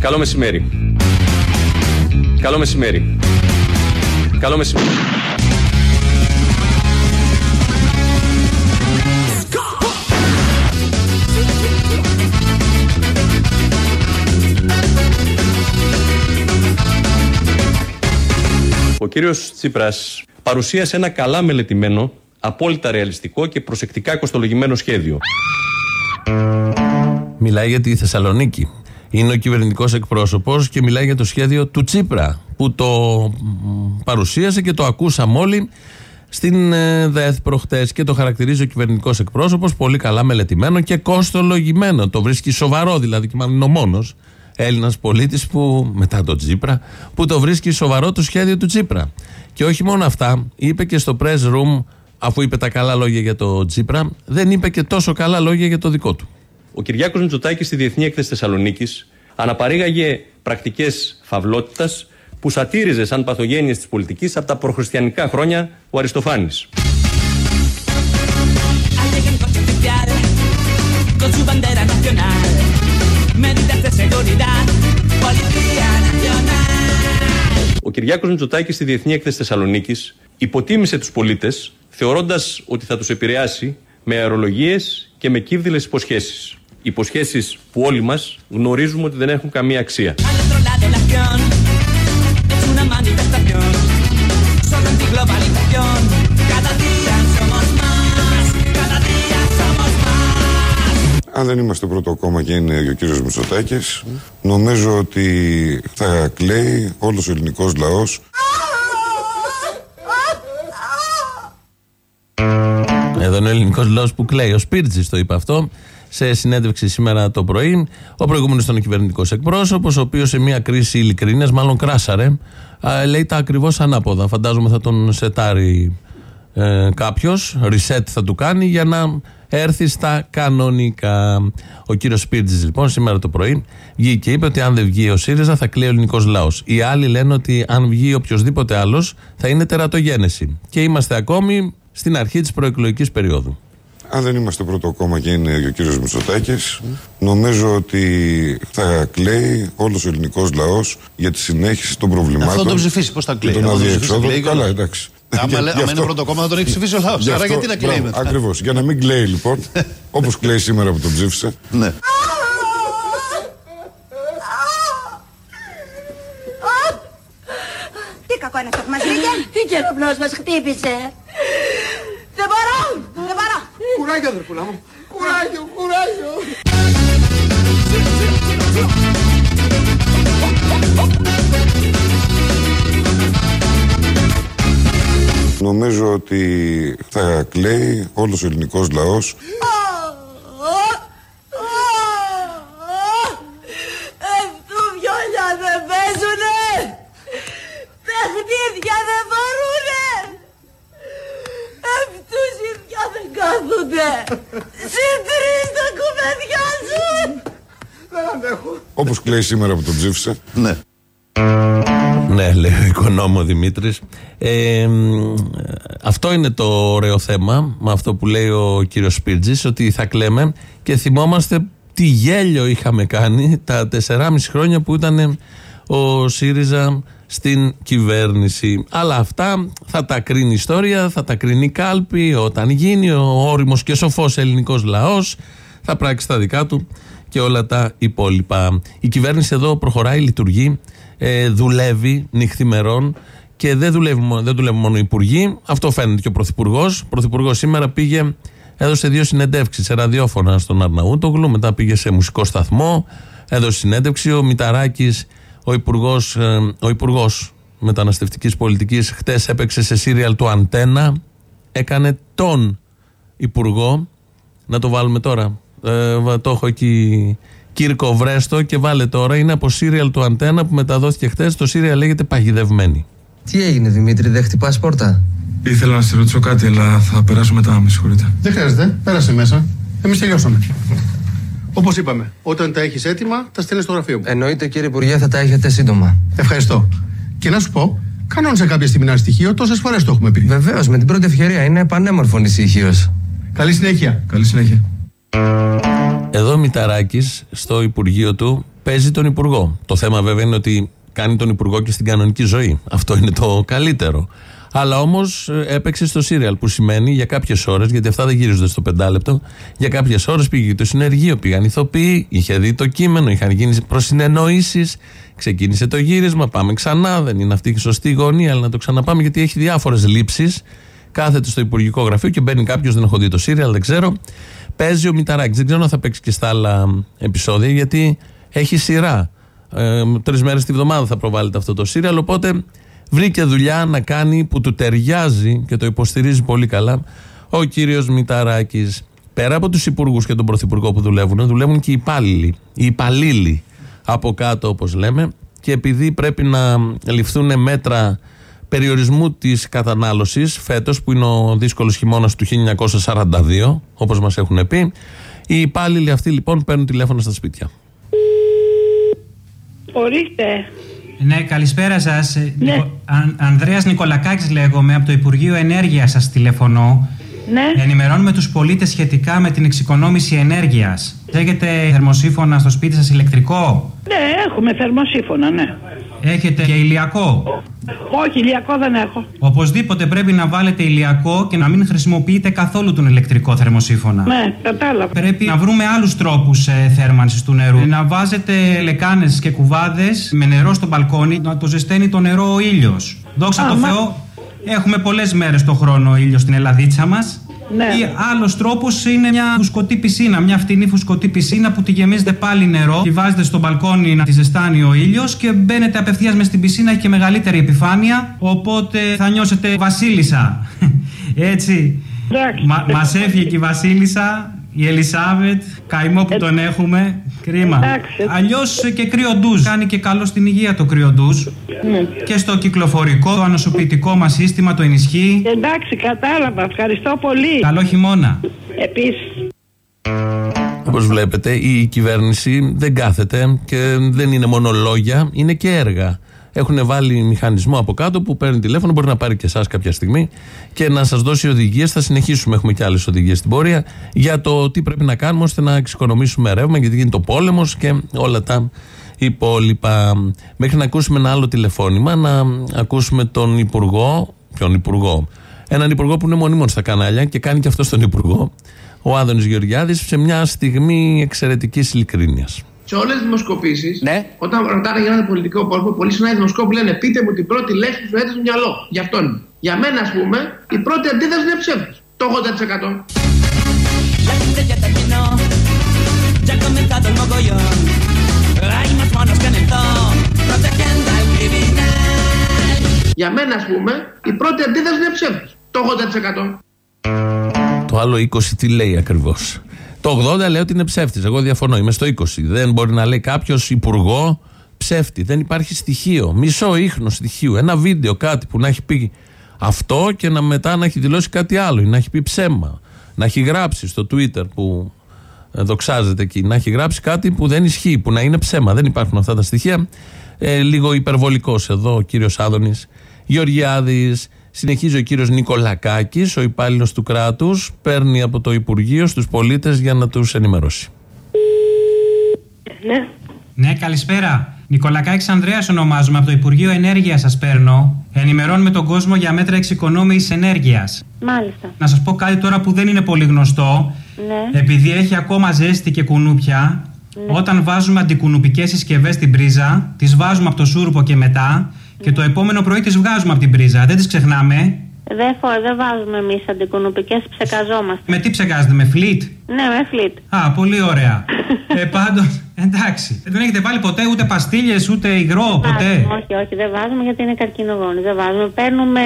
Καλό μεσημέρι. Καλό μεσημέρι. Καλό μεσημέρι. Ο κύριος Τσίπρας παρουσίασε ένα καλά μελετημένο, απόλυτα ρεαλιστικό και προσεκτικά κοστολογημένο σχέδιο. Μιλάει για τη Θεσσαλονίκη. Είναι ο κυβερνητικός εκπρόσωπος και μιλάει για το σχέδιο του Τσίπρα που το παρουσίασε και το ακούσαμε όλοι στην ε, ΔΕΘ προχτές και το χαρακτηρίζει ο κυβερνητικός εκπρόσωπος πολύ καλά μελετημένο και κόστολογημένο. Το βρίσκει σοβαρό δηλαδή και μάλλον είναι ο μόνος Έλληνας πολίτης που μετά το Τσίπρα που το βρίσκει σοβαρό το σχέδιο του Τσίπρα. Και όχι μόνο αυτά, είπε και στο press room, αφού είπε τα καλά λόγια για το Τσίπρα, δεν είπε και τόσο καλά λόγια για το δικό του. Ο Κυριάκος Μητσοτάκης στη Διεθνή Έκθεση Θεσσαλονίκης αναπαρήγαγε πρακτικές φαυλότητας που σατήριζε σαν παθογένειες της πολιτικής από τα προχριστιανικά χρόνια ο Αριστοφάνης. Ο Κυριάκος Μητσοτάκης στη Διεθνή Έκθεση Θεσσαλονίκης υποτίμησε τους πολίτες θεωρώντας ότι θα τους επηρεάσει με αερολογίες και με κύβδηλες υποσχέσεις. Υποσχέσεις που όλοι μας γνωρίζουμε ότι δεν έχουν καμία αξία. Αν δεν είμαστε πρώτο κόμμα και είναι ο κύριος Μητσοτάκης, νομίζω ότι θα κλαίει όλος ο ελληνικός λαός. Εδώ είναι ο ελληνικός λαός που κλαίει. Ο Σπίρτζης το είπε αυτό σε συνέντευξη σήμερα το πρωί. Ο προηγούμενος ήταν ο κυβερνητικός εκπρόσωπος, ο οποίος σε μια κρίση ειλικρίνεια, μάλλον κράσαρε, λέει τα ακριβώς ανάποδα. Φαντάζομαι θα τον σετάρει ε, κάποιος, reset θα του κάνει για να έρθει στα κανονικά. Ο κύριος Σπίρτζης, λοιπόν, σήμερα το πρωί βγήκε και είπε ότι αν δεν βγει ο ΣΥΡΙΖΑ θα κλαίει ο ελληνικός λαός. Οι άλλοι λένε ότι αν βγει οποιοδήποτε άλλος θα είναι τερατογένεση. Και είμαστε ακόμη στην αρχή της προεκλογικής περίοδου. Αν δεν είμαστε πρώτο κόμμα και είναι ο κύριος Μητσοτάκης, νομίζω ότι θα κλαίει όλος ο ελληνικός λαός για τη συνέχιση των προβλημάτων. Αυτό το ψηφίσει, πώς θα κλαίει; Και τον αδιεξόδο. Καλά, εντάξει. Άμα, άμα είναι πρώτο κόμμα, θα τον έχει ψηφίσει ο λαό. Άρα γιατί να κλαίει μετά; Ακριβώς. Για να μην κλαίει λοιπόν, όπως κλαίει σήμερα που τον ψήφισε. Ναι. Τι κακό είναι αυτό που μας βρήκε; Η κεροπλός μας χτύπησε. Δεν μπορώ, δεν μπορώ. Κουράγιο, αδερφούλα μου. Κουράγιο, κουράγιο. Νομίζω ότι θα κλαίει όλος ο ελληνικός λαός. Αυτού βιόλια δεν παίζουνε. Παιχνίδια δεν μπορούνε. Αυτούς οι δυο δεν κάθονται. Συντρεις τα κουβεντιάζουν. Δεν αντέχω. Όπως κλαίει σήμερα που τον ψήφισε. Ναι. Ναι, λέει ο οικονόμος Δημήτρης. Ε, αυτό είναι το ωραίο θέμα με αυτό που λέει ο κύριος Σπίρτζης, ότι θα κλαίμε και θυμόμαστε τι γέλιο είχαμε κάνει τα 4,5 χρόνια που ήταν ο ΣΥΡΙΖΑ στην κυβέρνηση. Αλλά αυτά θα τα κρίνει η ιστορία, θα τα κρίνει η κάλπη όταν γίνει ο όριμος και σοφός ελληνικός λαός θα πράξει τα δικά του και όλα τα υπόλοιπα. Η κυβέρνηση εδώ προχωράει, λειτουργεί, ε, δουλεύει νυχθημερών και δεν δουλεύει, μόνο- δεν δουλεύουν μόνο οι υπουργοί. Αυτό φαίνεται και ο πρωθυπουργός. Ο πρωθυπουργός σήμερα πήγε, έδωσε δύο συνεντεύξεις σε ραδιόφωνα στον Αρναούτογλου, μετά πήγε σε μουσικό σταθμό, έδωσε συνέντευξη. Ο Μηταράκης, ο υπουργός ο υπουργός μεταναστευτικής πολιτικής, χτες έπαιξε σε σύριαλ του Αντένα. Έκανε τον υπουργό. Να το βάλουμε τώρα. Ε, βα- το έχω εκεί. Κύρκο Βρέστο και βάλε τώρα. Είναι από σύριαλ του Αντένα που μεταδόθηκε χτε. Το σύριαλ λέγεται Παγιδευμένη. Τι έγινε Δημήτρη, δεν χτυπάς πόρτα; Ήθελα να σε ρωτήσω κάτι, αλλά θα περάσω μετά, με συγχωρείτε. Δεν χρειάζεται. Πέρασε μέσα. Εμείς τελειώσαμε. Όπως είπαμε, όταν τα έχεις έτοιμα, τα στέλνεις στο γραφείο μου. Εννοείται κύριε Υπουργέ θα τα έχετε σύντομα. Ευχαριστώ. Και να σου πω, κανόνισε κάποια στιγμή ένα στοιχείο, τόσες φορές το έχουμε πει. Βεβαίως, με την πρώτη ευκαιρία είναι πανέμορφο νησί Χίος. Καλή συνέχεια. Καλή συνέχεια. Εδώ ο Μηταράκης στο Υπουργείο του παίζει τον Υπουργό. Το θέμα βέβαια είναι ότι κάνει τον Υπουργό και στην κανονική ζωή. Αυτό είναι το καλύτερο. Αλλά όμως έπαιξε στο σύριαλ που σημαίνει για κάποιες ώρες, γιατί αυτά δεν γύριζονται στο πεντάλεπτο, για κάποιες ώρες πήγε το συνεργείο, πήγαν ηθοποιοί, είχε δει το κείμενο, είχαν γίνει προσυνεννοήσεις, ξεκίνησε το γύρισμα, πάμε ξανά. Δεν είναι αυτή η σωστή γωνία, αλλά να το ξαναπάμε γιατί έχει διάφορες λήψεις. Κάθεται στο Υπουργικό Γραφείο και μπαίνει κάποιος, δεν έχω δει το σύριαλ, δεν ξέρω. Παίζει ο Μηταράκης. Δεν ξέρω αν θα παίξει και στα άλλα επεισόδια, γιατί έχει σειρά. Ε, Τρεις μέρες τη βδομάδα θα προβάλλεται αυτό το σύριαλ. Οπότε βρήκε δουλειά να κάνει που του ταιριάζει και το υποστηρίζει πολύ καλά ο κύριος Μηταράκης. Πέρα από τους υπουργούς και τον πρωθυπουργό που δουλεύουν, δουλεύουν και οι υπάλληλοι. Οι υπαλλήλοι από κάτω, όπως λέμε. Και επειδή πρέπει να ληφθούν μέτρα περιορισμού της κατανάλωσης φέτος, που είναι ο δύσκολος χειμώνας του 1942, όπως μας έχουν πει, οι υπάλληλοι αυτοί λοιπόν παίρνουν τηλέφωνα στα σπίτια. Ορίστε. Ναι, καλησπέρα σας. Ναι. Αν, Ανδρέας Νικολακάκης λέγομαι, από το Υπουργείο Ενέργειας σας τηλεφωνώ. Ναι. Ενημερώνουμε τους πολίτες σχετικά με την εξοικονόμηση ενέργειας. Έχετε θερμοσύφωνα στο σπίτι σας ηλεκτρικό; Ναι, έχουμε θερμοσύφωνα, ναι. Έχετε και ηλιακό; Όχι, ηλιακό δεν έχω. Οπωσδήποτε πρέπει να βάλετε ηλιακό και να μην χρησιμοποιείτε καθόλου τον ηλεκτρικό θερμοσύφωνα. Ναι, κατάλαβα. Πρέπει να βρούμε άλλους τρόπους ε, θέρμανσης του νερού. Να βάζετε λεκάνες και κουβάδες με νερό στο μπαλκόνι, να το ζεσταίνει το νερό ο ήλιος. Δόξα Α, τω μα- Θεώ, έχουμε πολλές μέρες το χρόνο ήλιος στην Ελλαδίτσα μας. Ναι. Ή άλλος τρόπος είναι μια φουσκωτή πισίνα, μια φτηνή φουσκωτή πισίνα που τη γεμίζετε πάλι νερό, τη βάζετε στο μπαλκόνι να τη ζεστάνει ο ήλιος και μπαίνετε απευθείας μες στην πισίνα, έχει και μεγαλύτερη επιφάνεια. Οπότε θα νιώσετε Βασίλισσα. Έτσι. Εντάξει. Μα μας έφυγε και η Βασίλισσα, η Ελισάβετ, καημό που τον έχουμε. Κρίμα. εντάξει. Αλλιώς και κρύο ντουζ. Κάνει και καλό στην υγεία το κρύο ντουζ. Και στο κυκλοφορικό, το ανοσοποιητικό μας σύστημα το ενισχύει. Εντάξει, κατάλαβα. Ευχαριστώ πολύ. Καλό χειμώνα. Επίσης. Όπως βλέπετε, η κυβέρνηση δεν κάθεται και δεν είναι μόνο λόγια, είναι και έργα. Έχουν βάλει μηχανισμό από κάτω που παίρνει τηλέφωνο, μπορεί να πάρει και εσάς κάποια στιγμή και να σας δώσει οδηγίες. Θα συνεχίσουμε, έχουμε και άλλες οδηγίες στην πορεία για το τι πρέπει να κάνουμε ώστε να εξοικονομήσουμε ρεύμα, γιατί γίνεται ο πόλεμος και όλα τα υπόλοιπα. Μέχρι να ακούσουμε ένα άλλο τηλεφώνημα, να ακούσουμε τον Υπουργό. Ποιον Υπουργό; Έναν Υπουργό που είναι μονίμων στα κανάλια και κάνει και αυτό τον Υπουργό. Ο Άδωνης Γεωργιάδης σε μια στιγμή εξαιρετικής ειλικρίνειας. Σε όλες τις δημοσκοπήσεις, Ναι. όταν ρωτάνε για έναν πολιτικό κόσμο, πολλοί συνάδελφοι δημοσκόποι λένε πείτε μου την πρώτη λέξη που σου έρθει στο μυαλό. Γι' αυτόν. Για μένα, ας πούμε, η πρώτη αντίδραση είναι ψεύδος. Το 80%. La gente ya terminó, ya ha comenzado el mogollón. Hay más manos que en el zoo, protegiendo al criminal. Για μένα, ας πούμε, η πρώτη αντίδραση είναι ψεύδος. Το 80%. Το άλλο 20 τι λέει ακριβώς; Το 80 λέει ότι είναι ψεύτης. Εγώ διαφωνώ. Είμαι στο 20. Δεν μπορεί να λέει κάποιος υπουργό ψεύτη. Δεν υπάρχει στοιχείο. Μισό ίχνο στοιχείου. Ένα βίντεο, κάτι που να έχει πει αυτό και να μετά να έχει δηλώσει κάτι άλλο ή να έχει πει ψέμα. Να έχει γράψει στο Twitter που ε, δοξάζεται εκεί. Να έχει γράψει κάτι που δεν ισχύει, που να είναι ψέμα. Δεν υπάρχουν αυτά τα στοιχεία. Ε, λίγο υπερβολικός εδώ ο κύριος Άδωνης Γεωργιάδης. Συνεχίζει ο κύριος Νικολακάκης, ο υπάλληλος του κράτους, παίρνει από το Υπουργείο στους πολίτες για να τους ενημερώσει. Ναι. Ναι, καλησπέρα. Νικολακάκης Ανδρέας ονομάζομαι, από το Υπουργείο Ενέργειας σας παίρνω. Ενημερώνουμε τον κόσμο για μέτρα εξοικονόμησης ενέργειας. Μάλιστα. Να σας πω κάτι τώρα που δεν είναι πολύ γνωστό. Ναι. Επειδή έχει ακόμα ζέστη και κουνούπια, όταν βάζουμε αντικουνουπικές συσκευές στην πρίζα, τις βάζουμε από το σούρπο και μετά και το επόμενο πρωί τις βγάζουμε από την πρίζα. Δεν τις ξεχνάμε. Δεν, φο, δεν βάζουμε εμείς αντικουνουπικέ, ψεκαζόμαστε. Με τι ψεκάζετε, με φλιτ; Ναι, με φλιτ. Α, πολύ ωραία. ε, πάντως, εντάξει. Δεν έχετε βάλει ποτέ ούτε παστίλες, ούτε υγρό, ποτέ; Βάζουμε, όχι, όχι, δεν βάζουμε γιατί είναι καρκινογόνοι. Δεν βάζουμε. Παίρνουμε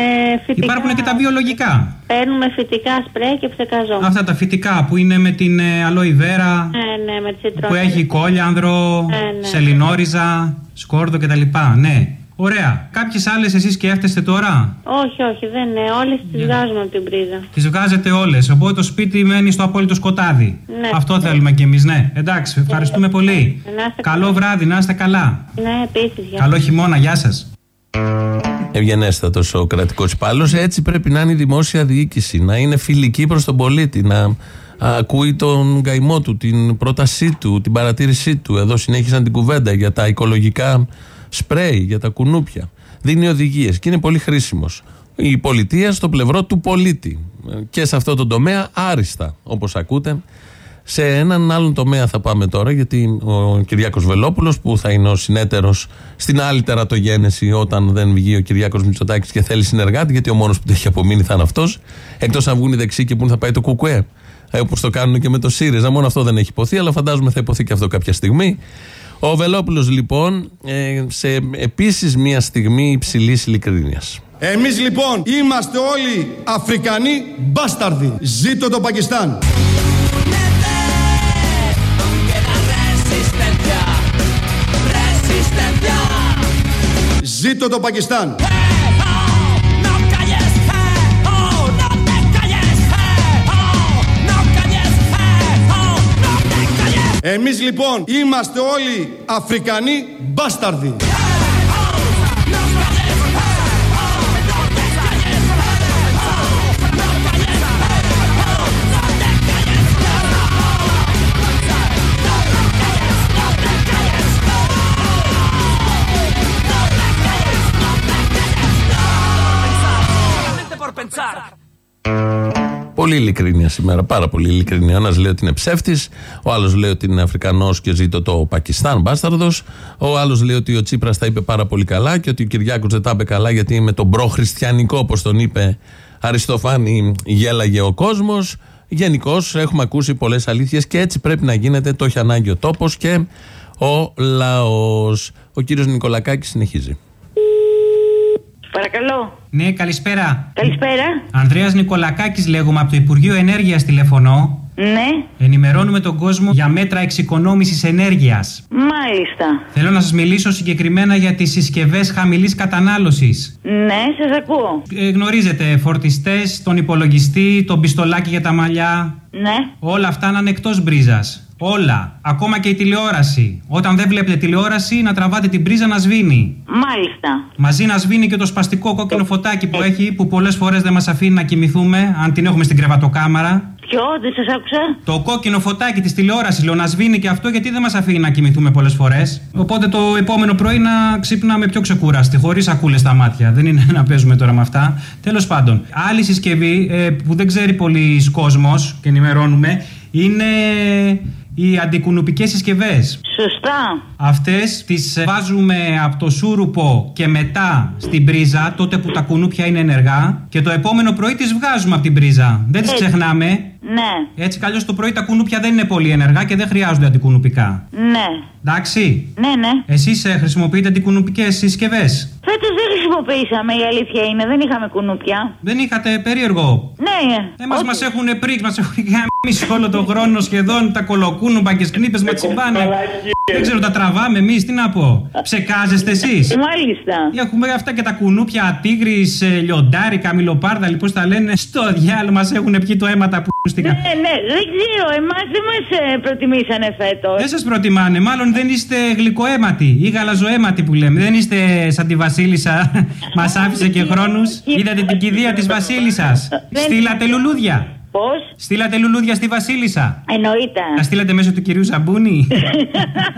φυτικά. Υπάρχουν και τα βιολογικά. Παίρνουμε φυτικά σπρέ και ψεκαζόμαστε. Αυτά τα φυτικά που είναι με την ε, αλοϊβέρα, Ναι, ναι, με τι που έχει κόλιανδρο, Ναι, ναι. σελινόριζα, σκόρδο κτλ. Ναι. Ωραία. Κάποιες άλλες εσείς σκέφτεστε τώρα; Όχι, όχι, δεν είναι. Όλε τι βγάζουμε από την πρίζα. Τις βγάζετε όλες. Οπότε το σπίτι μένει στο απόλυτο σκοτάδι. Ναι. Αυτό θέλουμε κι εμείς, ναι. Εντάξει, ευχαριστούμε πολύ. Να είστε Καλό βράδυ, να είστε καλά. Ναι, επίσης. Καλό χειμώνα, γεια σας. Ευγενέστατος ο κρατικός υπάλληλος. Έτσι πρέπει να είναι η δημόσια διοίκηση. Να είναι φιλική προς τον πολίτη. Να ακούει τον καημό του, την πρότασή του, την παρατήρησή του. Εδώ συνέχισαν την κουβέντα για τα οικολογικά σπρέι, για τα κουνούπια. Δίνει οδηγίες και είναι πολύ χρήσιμος. Η πολιτεία στο πλευρό του πολίτη. Και σε αυτό το τομέα άριστα, όπως ακούτε. Σε έναν άλλον τομέα θα πάμε τώρα, γιατί ο Κυριάκος Βελόπουλος, που θα είναι ο συνέτερος στην άλλη τερατογένεση όταν δεν βγει ο Κυριάκος Μητσοτάκης και θέλει συνεργάτη, γιατί ο μόνος που το έχει απομείνει θα είναι αυτός, εκτός αν βγουν οι δεξιοί και πού θα πάει το Κουκουέ, όπως το κάνουν και με το ΣΥΡΙΖΑ. Μόνο αυτό δεν έχει υποθεί, αλλά φαντάζομαι θα υποθεί και αυτό κάποια στιγμή. Ο Βελόπουλος, λοιπόν, ε, σε επίσης μια στιγμή υψηλής ειλικρίνειας. Εμείς λοιπόν είμαστε όλοι Αφρικανοί μπάσταρδοι. Ζήτω το Πακιστάν. Ζήτω το Πακιστάν. Εμείς λοιπόν είμαστε όλοι Αφρικανοί μπάσταρδοι. Πολύ ειλικρίνεια σήμερα, πάρα πολύ ειλικρίνεια. Ένας λέει ότι είναι ψεύτης, ο άλλος λέει ότι είναι Αφρικανός και ζει το Πακιστάν, μπάσταρδος. Ο άλλος λέει ότι ο Τσίπρας τα είπε πάρα πολύ καλά και ότι ο Κυριάκος δεν τα είπε καλά γιατί με τον προ-χριστιανικό, όπως τον είπε Αριστοφάνη, γέλαγε ο κόσμος. Γενικώς έχουμε ακούσει πολλές αλήθειες και έτσι πρέπει να γίνεται. Το έχει ανάγκη ο τόπος και ο λαός. Ο κύριος Νικολακάκης συνεχίζει. Παρακαλώ. Ναι, καλησπέρα. Καλησπέρα. Ανδρέας Νικολακάκης λέγομαι από το Υπουργείο Ενέργειας τηλεφωνώ. Ναι, Ενημερώνουμε τον κόσμο για μέτρα εξοικονόμησης ενέργειας. μάλιστα. Θέλω να σας μιλήσω συγκεκριμένα για τις συσκευές χαμηλής κατανάλωσης. Ναι, σας ακούω. Ε, γνωρίζετε, φορτιστές, τον υπολογιστή, τον πιστολάκι για τα μαλλιά. Ναι. Όλα αυτά να είναι εκτός μπρίζας. Όλα. Ακόμα και η τηλεόραση. Όταν δεν βλέπετε τηλεόραση, να τραβάτε την πρίζα να σβήνει. Μάλιστα. Μαζί να σβήνει και το σπαστικό κόκκινο φωτάκι που έχει, που πολλές φορές δεν μας αφήνει να κοιμηθούμε, αν την έχουμε στην κρεβατοκάμαρα. Ποιο, δεν σας άκουσα; Το κόκκινο φωτάκι της τηλεόρασης, λέω να σβήνει και αυτό γιατί δεν μας αφήνει να κοιμηθούμε πολλές φορές. Οπότε το επόμενο πρωί να ξυπνάμε πιο ξεκούραστοι, χωρίς ακούλε στα μάτια. Δεν είναι να παίζουμε τώρα με αυτά. Τέλος πάντων, άλλη συσκευή ε, που δεν ξέρει πολλοί κόσμος και ενημερώνουμε είναι οι αντικουνουπικές συσκευές. Σωστά. Αυτές τις ε, βάζουμε από το σούρουπο και μετά στην πρίζα, τότε που τα κουνούπια είναι ενεργά και το επόμενο πρωί τις βγάζουμε από την πρίζα. Δεν τις Έτσι. ξεχνάμε. Ναι, Έτσι κι το πρωί τα κουνούπια δεν είναι πολύ ενεργά και δεν χρειάζονται αντικουνουπικά. ναι. Εντάξει. Ναι, ναι. Εσείς ε, χρησιμοποιείτε αντικουνουπικές συσκευές; Φέτος δεν χρησιμοποιήσαμε, η αλήθεια είναι. Δεν είχαμε κουνούπια. Δεν είχατε περίεργο; Ναι, Εμάς όχι. μας έχουν πρίξει, μας έχουν γαμίσει όλο τον χρόνο σχεδόν τα κολοκούνουπα και σκνήπες μας τσιμπάνε. Δεν ξέρω, τα τραβάμε εμείς, τι να πω. Ψεκάζεστε εσείς; Μάλιστα. Έχουμε αυτά και τα κουνούπια τίγρης, λιοντάρι, καμιλοπάρδα, λοιπόν τα λένε. Στο διάλογο μας έχουν πιει το αίμα τα πούστικα. Ναι, ναι, δεν ξέρω, εμάς δεν μας ε, προτιμήσανε φέτος. Δεν σας προτιμάνε, μάλλον δεν είστε γλυκοαίματοι ή γαλαζοαίματοι που λέμε. Δεν είστε σαν τη Βασίλισσα. Μας άφησε και χρόνους. Είδατε την κηδεία της Βασίλισσας. Στείλατε λουλούδια. Πώς; Στείλατε λουλούδια στη Βασίλισσα. Εννοείται. Τα στείλατε μέσω του κυρίου Ζαμπούνη.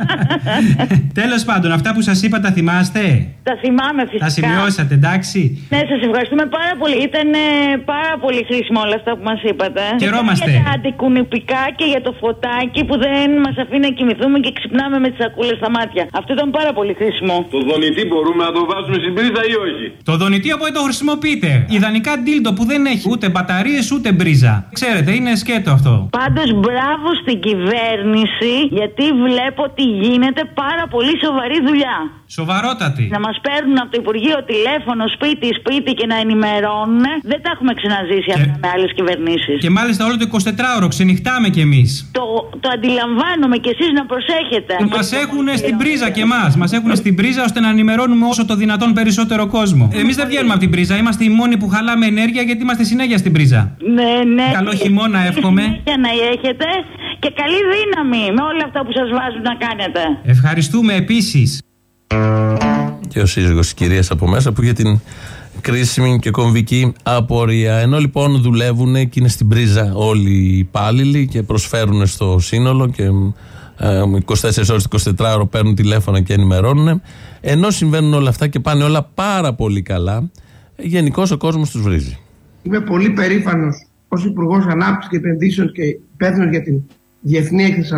Τέλος πάντων, αυτά που σας είπα τα θυμάστε; Τα θυμάμαι φυσικά. Τα σημειώσατε, εντάξει. Ναι, σας ευχαριστούμε πάρα πολύ. Ήταν ε, πάρα πολύ χρήσιμο όλα αυτά που μας είπατε. Χαιρόμαστε. Και για τα αντικουνουπικά και για το φωτάκι που δεν μας αφήνει να κοιμηθούμε και ξυπνάμε με τις σακούλες στα μάτια. Αυτό ήταν πάρα πολύ χρήσιμο. Το δονητή μπορούμε να το βάζουμε στην πρίζα ή όχι; Το δονητή από το χρησιμοποιείτε. Ιδανικά ντίλντο που δεν έχει ούτε μπαταρίες ούτε μπρίζα. Ξέρετε, είναι σκέτο αυτό. Πάντως, μπράβο στην κυβέρνηση, γιατί βλέπω ότι γίνεται πάρα πολύ σοβαρή δουλειά. Σοβαρότατη. Να μας παίρνουν από το Υπουργείο τηλέφωνο σπίτι σπίτι και να ενημερώνουν. Δεν τα έχουμε ξαναζήσει αυτά με άλλες κυβερνήσεις. Και μάλιστα όλο το 24ωρο ξενυχτάμε κι εμείς. Το, το αντιλαμβάνομαι και εσείς να προσέχετε. Μας έχουν στην πρίζα και εμάς. Μας έχουν στην πρίζα ώστε να ενημερώνουμε όσο το δυνατόν περισσότερο κόσμο. Εμείς δεν βγαίνουμε από την πρίζα. Είμαστε οι μόνοι που χαλάμε ενέργεια γιατί είμαστε συνέχεια στην πρίζα. Ναι, ναι. Καλό χειμώνα, εύχομαι. Για να έχετε και καλή δύναμη με όλα αυτά που σας βάζουν να κάνετε. Ευχαριστούμε επίσης. Και ο σύζυγος της κυρίας από μέσα που για την κρίσιμη και κομβική απορία. Ενώ λοιπόν δουλεύουν και είναι στην πρίζα όλοι οι υπάλληλοι και προσφέρουν στο σύνολο και ε, 24 ώρες 24 ώρο παίρνουν τηλέφωνα και ενημερώνουν. Ενώ συμβαίνουν όλα αυτά και πάνε όλα πάρα πολύ καλά, γενικώς ο κόσμος τους βρίζει. Είμαι πολύ περήφανος ως Υπουργός Ανάπτυξης και Επενδύσεων και υπεύθυνος για την Διεθνή Έκθεση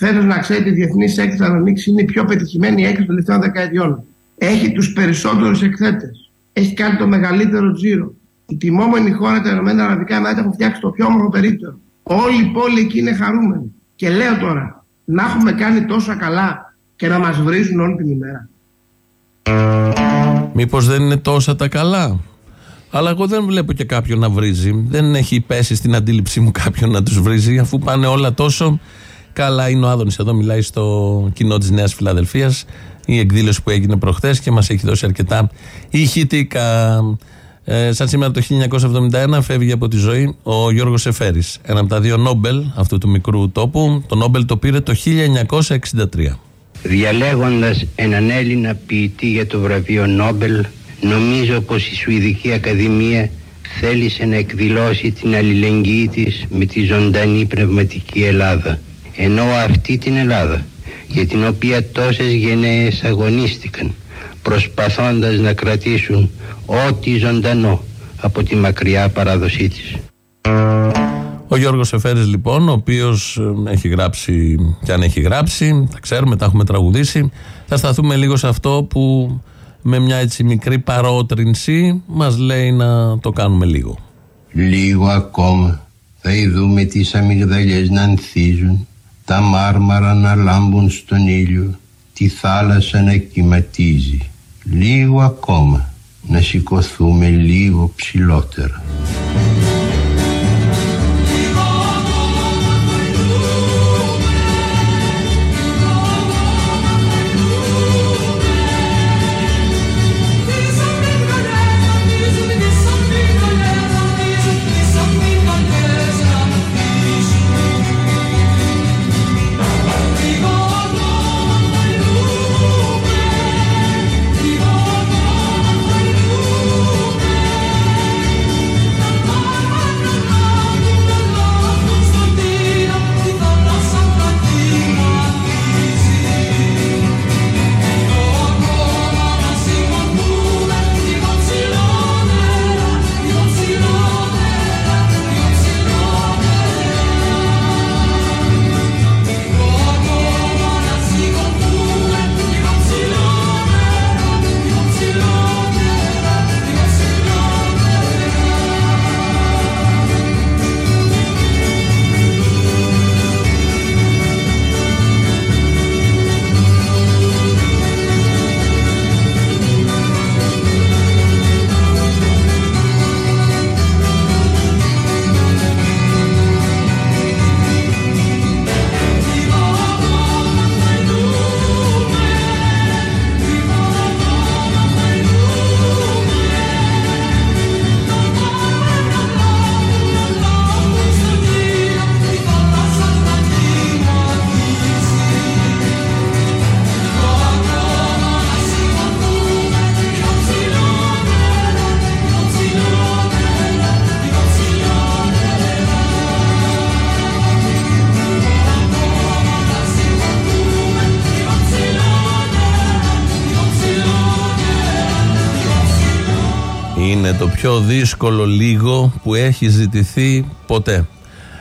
Θεσσαλονίκη. Θέλω να ξέρετε ότι η Διεθνής Έκθεση Θεσσαλονίκη είναι η πιο πετυχημένη έκθεση των τελευταίων δεκαετιών. Έχει τους περισσότερους εκθέτες. Έχει κάνει το μεγαλύτερο τζίρο. Η τιμόμενη χώρα, τα Ηνωμένα Αραβικά Εμμυράτα, έχουν φτιάξει το πιο όμορφο περίπτερο. Όλη η πόλη εκεί είναι χαρούμενη. Και λέω τώρα, να έχουμε κάνει τόσα καλά και να μας βρίζουν όλη την ημέρα. Μήπως δεν είναι τόσα τα καλά; Αλλά εγώ δεν βλέπω και κάποιον να βρίζει. Δεν έχει πέσει στην αντίληψή μου κάποιον να τους βρίζει, αφού πάνε όλα τόσο καλά. Είναι ο Άδωνης εδώ, μιλάει στο κοινό της Νέας Φιλαδελφίας. Η εκδήλωση που έγινε προχθές και μας έχει δώσει αρκετά ηχητικά. Ε, σαν σήμερα το 1971 φεύγει από τη ζωή ο Γιώργος Εφέρης. Ένα από τα δύο Νόμπελ αυτού του μικρού τόπου. Το Νόμπελ το πήρε το 1963. Διαλέγοντας έναν Έλληνα ποιητή για το βραβείο Νόμπελ, νομίζω πως η Σουηδική Ακαδημία θέλησε να εκδηλώσει την αλληλεγγύη της με τη ζωντανή πνευματική Ελλάδα. Ενώ αυτή την Ελλάδα, για την οποία τόσες γενναίες αγωνίστηκαν, προσπαθώντας να κρατήσουν ό,τι ζωντανό από τη μακριά παράδοσή της. Ο Γιώργος Εφέρης λοιπόν, ο οποίος έχει γράψει και αν έχει γράψει, τα ξέρουμε, τα έχουμε τραγουδήσει. Θα σταθούμε λίγο σε αυτό που με μια έτσι μικρή παρότρινση μας λέει να το κάνουμε λίγο. Λίγο ακόμα θα ειδούμε τις αμυγδαλιές να ανθίζουν, τα μάρμαρα να λάμπουν στον ήλιο, τη θάλασσα να κυματίζει. Λίγο ακόμα να σηκωθούμε λίγο ψηλότερα. Δύσκολο λίγο που έχει ζητηθεί ποτέ.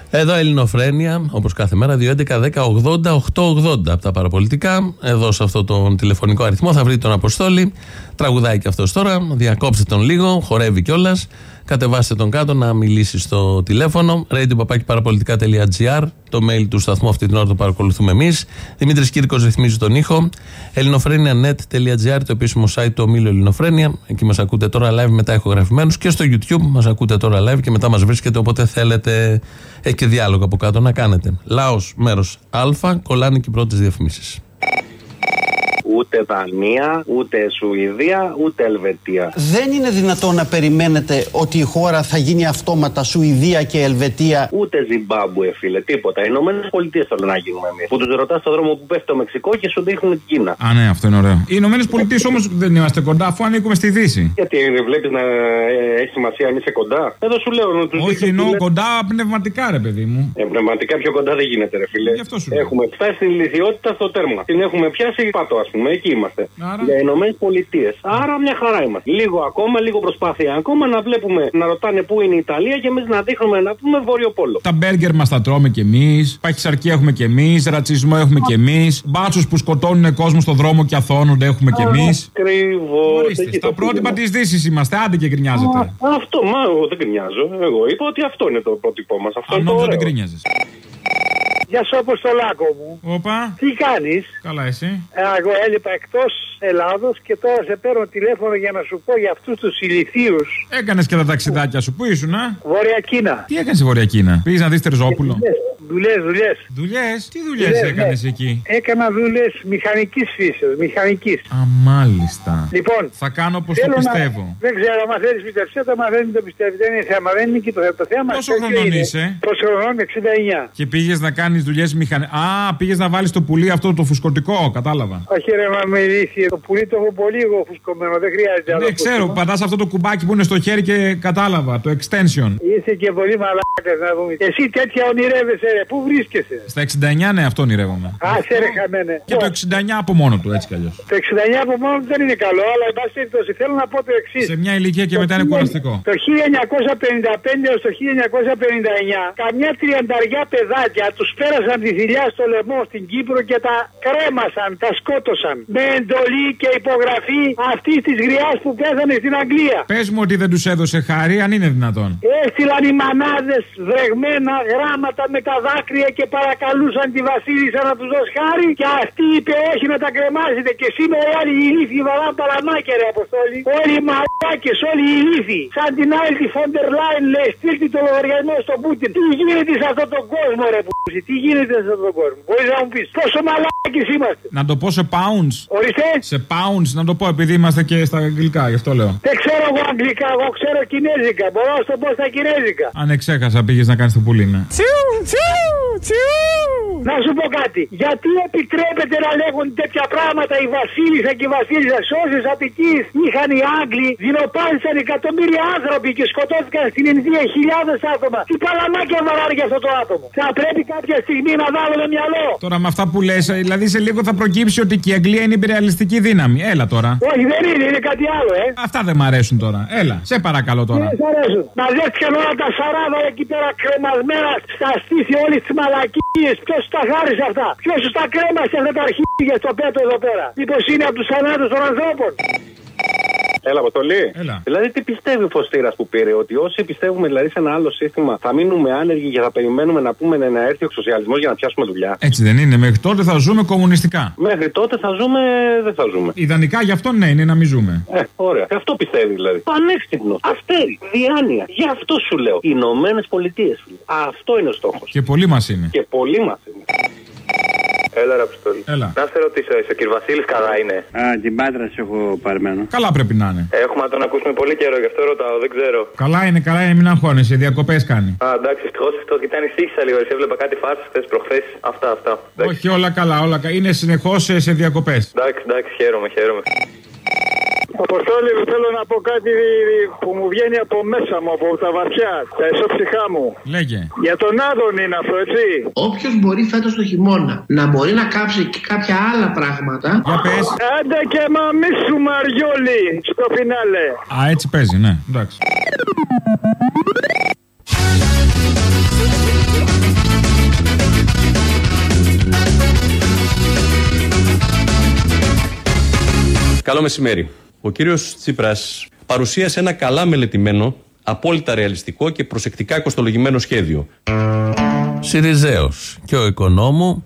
Εδώ Ελληνοφρένια, όπως κάθε μέρα, 2.11.10.80.880 από τα παραπολιτικά. Εδώ σε αυτό τον τηλεφωνικό αριθμό θα βρείτε τον Αποστόλη. Τραγουδάει και αυτός τώρα. Διακόψτε τον λίγο, χορεύει κιόλας. Κατεβάστε τον κάτω να μιλήσεις στο τηλέφωνο. radio.parapolitica.gr Το mail του σταθμού αυτή την ώρα το παρακολουθούμε εμείς. Δημήτρης Κύρκος ρυθμίζει τον ήχο. ελληνοφρένια.net.gr Το επίσημο site του ομίλου Ελληνοφρένια. Εκεί μας ακούτε τώρα live μετά ηχογραφημένους. Και στο YouTube μας ακούτε τώρα live και μετά μας βρίσκεται όποτε θέλετε. Έχει και διάλογο από κάτω να κάνετε. Λαό μέρος Α. Κολλάνε και οι πρώτες διαφημίσεις. Ούτε Δανία, ούτε Σουηδία, ούτε Ελβετία. Δεν είναι δυνατόν να περιμένετε ότι η χώρα θα γίνει αυτόματα Σουηδία και Ελβετία; Ούτε Ζιμπάμπουε, φίλε, τίποτα. Οι Ηνωμένες Πολιτείες θέλουν να γίνουμε εμείς. Που τους ρωτάς στον δρόμο που πέφτει το Μεξικό και σου δείχνουν την Κίνα. Α, ναι, αυτό είναι ωραίο. Οι Ηνωμένες Πολιτείες όμως δεν είμαστε κοντά, αφού ανήκουμε στη Δύση. Γιατί βλέπεις να ε, έχει σημασία αν είσαι κοντά; Εδώ σου λέω να τους Όχι, εννοώ κοντά πνευματικά, ρε παιδί μου. Ε, πνευματικά πιο κοντά δεν γίνεται, ρε φίλε. Γι' αυτό σου λέω. Έχουμε φτάσει στην ηλικιότητα στο τέρμα. Την έχουμε πιάσει πατώ, ας πούμε. Εκεί είμαστε. Άρα; Για Ηνωμένες Πολιτείες. Άρα μια χαρά είμαστε. Λίγο ακόμα, λίγο προσπάθεια ακόμα να βλέπουμε να ρωτάνε πού είναι η Ιταλία και εμείς να δείχνουμε να πούμε Βόρειο Πόλο. Τα μπέργκερ μας τα τρώμε κι εμείς. Παχυσαρκία έχουμε κι εμείς. Ρατσισμό έχουμε κι εμείς. Μπάτσους που σκοτώνουν κόσμο στον δρόμο και αθώνονται έχουμε κι εμείς. Ακριβώς. Στα πρότυπα της Δύσης είμαστε. Άντε και γκρινιάζετε. Αυτό, μα εγώ δεν γκρινιάζω. Εγώ είπα ότι αυτό είναι το πρότυπό μας. Αυτό Αν είναι το νόμιζα ωραίο. δεν γκρινιάζε. Γεια σου, Αποστολάκο μου. Όπα. Τι κάνεις; Καλά, εσύ. Εγώ έλειπα εκτός Ελλάδος και τώρα σε παίρνω τηλέφωνο για να σου πω για αυτούς τους ηλικίους. Έκανες και τα ταξιδάκια σου. Πού ήσουν, α; Βόρεια Κίνα. Τι έκανες στη Βόρεια Κίνα; Πήγες να δεις Τερζόπουλο; Δουλειές, δουλειές. Δουλειές, τι δουλειές έκανες εκεί; Έκανα δουλειές μηχανικής φύσεως. Μηχανικής. Α, μάλιστα. Λοιπόν, Θα κάνω όπως το θέλω να- πιστεύω. Δεν ξέρω, αν θέλει πιστευσέ, το αν δεν το πιστεύεις. Δεν είναι θέμα, δεν είναι εκεί το, το θέμα. Πόσο Το χρονών είναι. είσαι; Πόσο χρονών, 69. Και πήγες να κάνεις δουλειές μηχανή. Α, πήγες να βάλεις το πουλί αυτό το φουσκωτικό, κατάλαβα. Όχι ρε μα με ηλίθιε. Το πουλί το έχω πολύ εγώ φουσκωμένο. Δεν χρειάζεται άλλο. Ναι, ξέρω, φουσκωμένο. πατάς αυτό το κουμπάκι που είναι στο χέρι και κατάλαβα, το extension. Είσαι και πολύ μαλάκας να δούμε. Εσύ τέτοια ονειρεύεσαι, ρε. Πού βρίσκεσαι; Στα 69, ναι, αυτό ονειρεύομαι. Άσε ρε χαμένε. Και το 69 από μόνο του, έτσι κι αλλιώς. Το 69 από μόνο του δεν είναι καλό, αλλά εν πάση περιπτώσει θέλω να πω το εξής. Σε μια ηλικία και μετά είναι κουραστικό. Το 1955 έως το 1959 καμιά τριανταριά παιδάκια τους πέρασαν τη θηλιά στο λαιμό στην Κύπρο και τα κρέμασαν, τα σκότωσαν με εντολή και υπογραφή αυτής της γριάς που πέθανε στην Αγγλία. Πες μου ότι δεν τους έδωσε χάρη, αν είναι δυνατόν. Έστειλαν οι μανάδες βρεγμένα γράμματα με τα δάκρυα και παρακαλούσαν τη Βασίλισσα να τους δώσει χάρη και αυτή είπε όχι να τα κρεμάζετε και σήμερα οι άλλοι ηλίθιοι βαράν παραμάκια ρε Αποστόλη. Όλοι οι μαλάκες, όλοι οι ηλίθιοι. Σαν την άλλη τη Φόντερ Λάιν λέει στείλτε το λογαριασμό στον Πούτιν. Τι γίνεται σε αυτόν τον κόσμο ρε πούση, τι γίνεται σε αυτόν τον κόσμο. Μπορείς να μου πεις πόσο μαλάκες είμαστε. Να το πω σε pounds. Ορίστε. Σε pounds, να το πω επειδή είμαστε και στα αγγλικά, γι' αυτό λέω. Δεν ξέρω εγώ αγγλικά, εγώ ξέρω κινέζικα. Μπορώ να σου το πω στα κινέζικα. Αν εξέχασα, πήγες να κάνεις το πουλί, ναι. Τσιου, τσιου, τσιου. Να σου πω κάτι. Γιατί επιτρέπεται να λέγουν τέτοια πράγματα η Βασίλισσα και η Βασίλισσα; Σε όσε Αττική είχαν οι Άγγλοι, δεινοπάθησαν εκατομμύρια άνθρωποι και σκοτώθηκαν στην Ινδία χιλιάδες άτομα. Τι παλαμάκια βαράνε για αυτό το άτομο. Θα πρέπει κάποια στιγμή να βάλουμε μυαλό. Τώρα με αυτά που λες, δηλαδή σε λίγο θα προκύψει ότι και η Αγγλία είναι υπεριαλιστική δύναμη. Έλα τώρα. Όχι, δεν είναι, είναι κάτι άλλο, ε. Αυτά δεν μ' αρέσουν τώρα. Έλα, σε παρακαλώ τώρα. Δεν σ' αρέσουν. Μαζεύτηκαν όλα τα σαράδα εκεί πέρα κρεμασμένα στα στήθη όλε τι μαλακίε. Ποιος τα χάρισε αυτά; Ποιος του τα κρέμασε αυτά τα αρχίδια στο πέτο εδώ πέρα; Μήπως είναι από τους θανάτους των ανθρώπων; Έλα, Αποστολή. Έλα. Δηλαδή, τι πιστεύει ο Φωστήρας που πήρε, ότι όσοι πιστεύουμε δηλαδή σε ένα άλλο σύστημα θα μείνουμε άνεργοι και θα περιμένουμε να πούμε να έρθει ο σοσιαλισμό για να πιάσουμε δουλειά; Έτσι δεν είναι. Μέχρι τότε θα ζούμε κομμουνιστικά. Μέχρι τότε θα ζούμε, δεν θα ζούμε. Ιδανικά γι' αυτό ναι, είναι να μην ζούμε. Ε, ωραία. Αυτό πιστεύει δηλαδή. Πανέξυπνο. Αστέρι. Διάνοια. Γι' αυτό σου λέω. Οι Ηνωμένες Πολιτείες. Αυτό είναι ο στόχος. Και πολλοί μας είναι. Και πολύ μας είναι. Έλα, ρε Αποστολή. Έλα. Να σε ρωτήσω, εσύ, ο κύριος Βασίλης καλά είναι; Α, την πάντρα σου έχω παρμένο. Καλά πρέπει να είναι. Έχουμε να τον ακούσουμε πολύ καιρό, γι' αυτό ρωτάω, δεν ξέρω. Καλά είναι, καλά είναι, μην αγχώνεσαι. Διακοπές κάνει. Α, εντάξει, ευτυχώς ευτυχώς γιατί ανησύχησα λίγο. Εσύ έβλεπα κάτι φάρσε χθες προχθές. Αυτά, αυτά. Εντάξει, Όχι όλα καλά, όλα καλά. Είναι συνεχώς σε διακοπές. εντάξει, εντάξει, χαίρομαι, χαίρομαι. Αποστόλη, θέλω να πω κάτι που μου βγαίνει από μέσα μου, από τα βαθιά, τα εσώψυχά μου. Λέγε. Για τον Άδων είναι αυτό, έτσι. Όποιος μπορεί φέτος το χειμώνα να μπορεί να κάψει και κάποια άλλα πράγματα. Για πες. Άντε και μαμί σου Μαριόλι στο φινάλε. Α, έτσι παίζει, ναι. Εντάξει. Καλό μεσημέρι. Ο κύριος Τσίπρας παρουσίασε ένα καλά μελετημένο, απόλυτα ρεαλιστικό και προσεκτικά κοστολογημένο σχέδιο. Σιριζέος και ο Οικονόμου,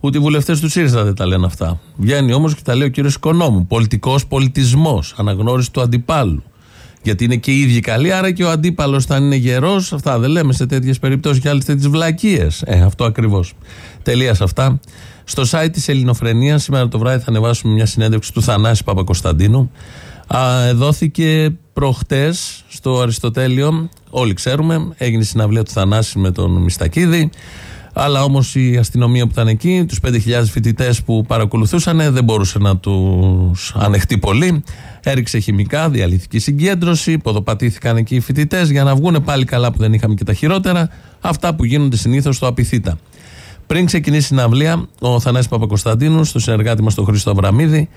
ούτε οι βουλευτές του ΣΥΡΙΖΑ δεν τα λένε αυτά. Βγαίνει όμως και τα λέει ο κύριος Οικονόμου. Πολιτικός πολιτισμός, αναγνώριση του αντιπάλου. Γιατί είναι και οι ίδιοι καλοί, άρα και ο αντίπαλος θα είναι γερός. Αυτά δεν λέμε σε τέτοιες περιπτώσεις και άλλες τέτοιες βλακίες. Ε, αυτό ακριβώς. Τελεία σε αυτά. Στο site της Ελληνοφρενίας, σήμερα το βράδυ θα ανεβάσουμε μια συνέντευξη του Θανάση Παπακοσταντίνου. Α, δόθηκε προχτές στο Αριστοτέλειο, όλοι ξέρουμε, έγινε η συναυλία του Θανάση με τον Μιστακίδη. Αλλά όμως η αστυνομία που ήταν εκεί, τους 5.000 φοιτητές που παρακολουθούσαν, δεν μπορούσε να τους ανεχτεί πολύ. Έριξε χημικά, διαλύθηκε συγκέντρωση, ποδοπατήθηκαν εκεί οι φοιτητές για να βγουν πάλι καλά που δεν είχαμε και τα χειρότερα. Αυτά που γίνονται συνήθως στο Απιθύτα. Πριν ξεκινήσει η συναυλία, ο Θανάσης Παπακοσταντίνους, στο συνεργάτη μας τον Χρήστο Αβραμίδη,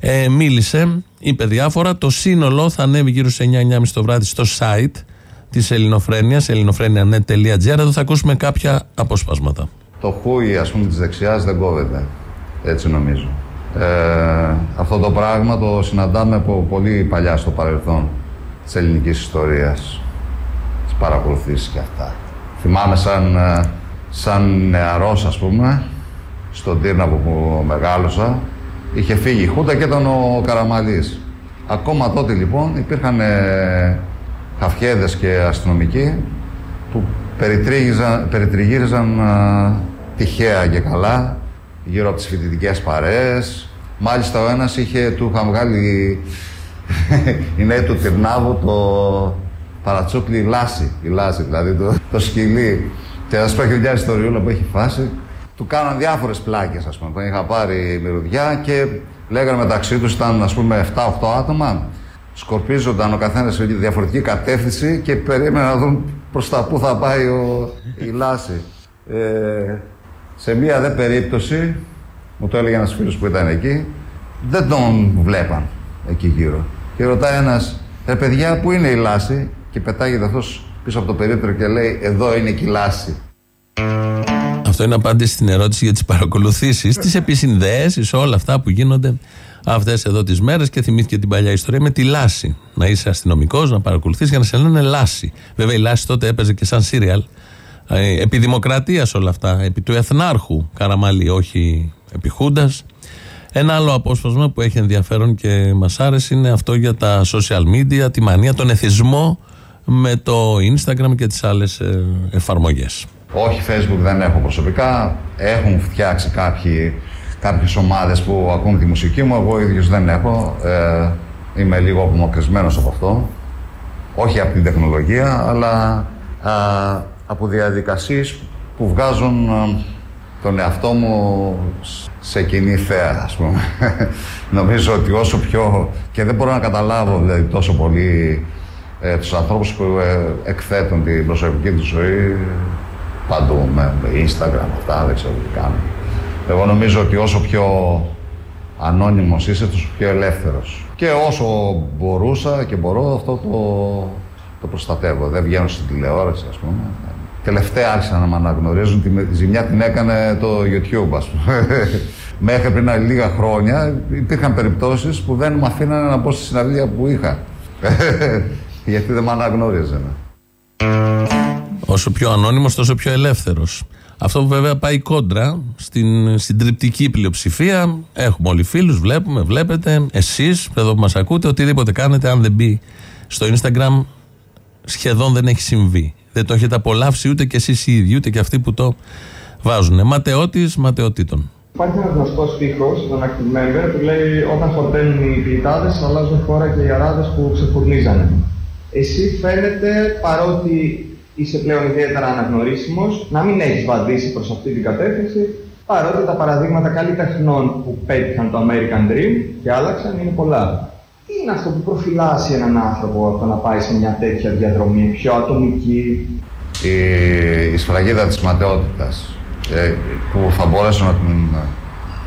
ε, μίλησε, είπε διάφορα. Το σύνολο θα ανέβει γύρω σε 9-9.30 το βράδυ στο site της Ελληνοφρένειας, ελληνοφρένια.net.gr. Εδώ θα ακούσουμε κάποια αποσπάσματα. Το χούι, ας πούμε, της δεξιάς δεν κόβεται. Έτσι νομίζω. Ε, αυτό το πράγμα το συναντάμε από πολύ παλιά στο παρελθόν της ελληνικής ιστορίας. Τις παρακολουθήσεις και αυτά. Θυμάμαι σαν, ε, σαν νεαρός, ας πούμε, στον Τύρναβο που μεγάλωσα, είχε φύγει η Χούντα και ήταν ο Καραμαλής. Ακόμα τότε λοιπόν υπήρχαν ε, χαφιέδες και αστυνομικοί που περιτρίγιζαν, περιτριγύριζαν α, τυχαία και καλά γύρω από τις φοιτητικές παρέες. Μάλιστα ο ένας είχε, του είχαν βγάλει οι νέοι του Τυρνάβου το παρατσούκλι η λάση, η λάση δηλαδή το, το σκυλί. Και να σου πω μια ιστοριούλα που έχει φάσει. Του κάναν διάφορες πλάκες ας πούμε. Τον είχα πάρει μυρωδιά και λέγανε μεταξύ τους ήταν ας πούμε 7-8 άτομα σκορπίζονταν ο καθένας σε διαφορετική κατεύθυνση και περίμεναν να δουν προς τα πού θα πάει ο, η λάση. Ε, σε μία δε περίπτωση, μου το έλεγε ένας φίλος που ήταν εκεί, δεν τον βλέπαν εκεί γύρω. Και ρωτάει ένας, ρε παιδιά, πού είναι η λάση, και πετάγεται αυτός πίσω από το περίπτερο και λέει, Εδώ είναι και η λάση. Αυτό είναι απάντηση στην ερώτηση για τις παρακολουθήσεις, τις επισυνδέσεις, όλα αυτά που γίνονται αυτές εδώ τις μέρες και θυμήθηκε την παλιά ιστορία με τη Λάση. Να είσαι αστυνομικός, να παρακολουθείς για να σε λένε Λάση. Βέβαια η Λάση τότε έπαιζε και σαν σύριαλ. Ε, επί δημοκρατίας όλα αυτά. Επί του Εθνάρχου Καραμαλή, όχι επί Χούντας. Ένα άλλο απόσπασμα που έχει ενδιαφέρον και μας άρεσε είναι αυτό για τα social media, τη μανία, τον εθισμό με το Instagram και τις άλλες ε, εφαρμογές. Όχι Facebook δεν έχω προσωπικά, έχουν φτιάξει κάποιοι κάποιες ομάδες που ακούν τη μουσική μου, εγώ ίδιος δεν έχω. Ε, είμαι λίγο απομακρυσμένος από αυτό. Όχι από την τεχνολογία, αλλά α, από διαδικασίες που βγάζουν τον εαυτό μου σε κοινή θέα, ας πούμε. Νομίζω ότι όσο πιο... και δεν μπορώ να καταλάβω δηλαδή, τόσο πολύ ε, τους ανθρώπους που ε, εκθέτουν την προσωπική τους ζωή παντού με Instagram, αυτά, δεν ξέρω τι κάνουν. Εγώ νομίζω ότι όσο πιο ανώνυμος είσαι, τόσο πιο ελεύθερος. Και όσο μπορούσα και μπορώ, αυτό το, το προστατεύω. Δεν βγαίνω στην τηλεόραση, ας πούμε. Τελευταία άρχισαν να με αναγνωρίζουν, τη ζημιά την έκανε το YouTube, ας πούμε. Μέχρι πριν λίγα χρόνια υπήρχαν περιπτώσεις που δεν με αφήνανε να πω στη συναυλία που είχα. Γιατί δεν με αναγνώριζαν. Όσο πιο ανώνυμος, τόσο πιο ελεύθερος. Αυτό που βέβαια πάει κόντρα στην συντριπτική πλειοψηφία. Έχουμε όλοι φίλους, βλέπουμε, βλέπετε. Εσείς, εδώ που μας ακούτε, οτιδήποτε κάνετε, αν δεν μπει στο Instagram, σχεδόν δεν έχει συμβεί. Δεν το έχετε απολαύσει ούτε κι εσείς οι ίδιοι, ούτε κι αυτοί που το βάζουν. Ματαιώτης, ματαιωτήτων. Υπάρχει ένας γνωστός στίχο στον Active Member που λέει: Όταν χορταίνουν οι ποιητάδε, αλλάζουν χώρα και οι αράδες που ξεφουρνίζανε. Εσύ φαίνεται παρότι είσαι πλέον ιδιαίτερα αναγνωρίσιμος, να μην έχεις βαδίσει προς αυτή την κατεύθυνση, παρότι τα παραδείγματα καλλιτεχνών που πέτυχαν το American Dream και άλλαξαν είναι πολλά. Τι είναι αυτό που προφυλάσσει έναν άνθρωπο από το να πάει σε μια τέτοια διαδρομή, πιο ατομική; Η, η σφραγίδα της ματαιότητας, ε, που θα μπορέσω να, την,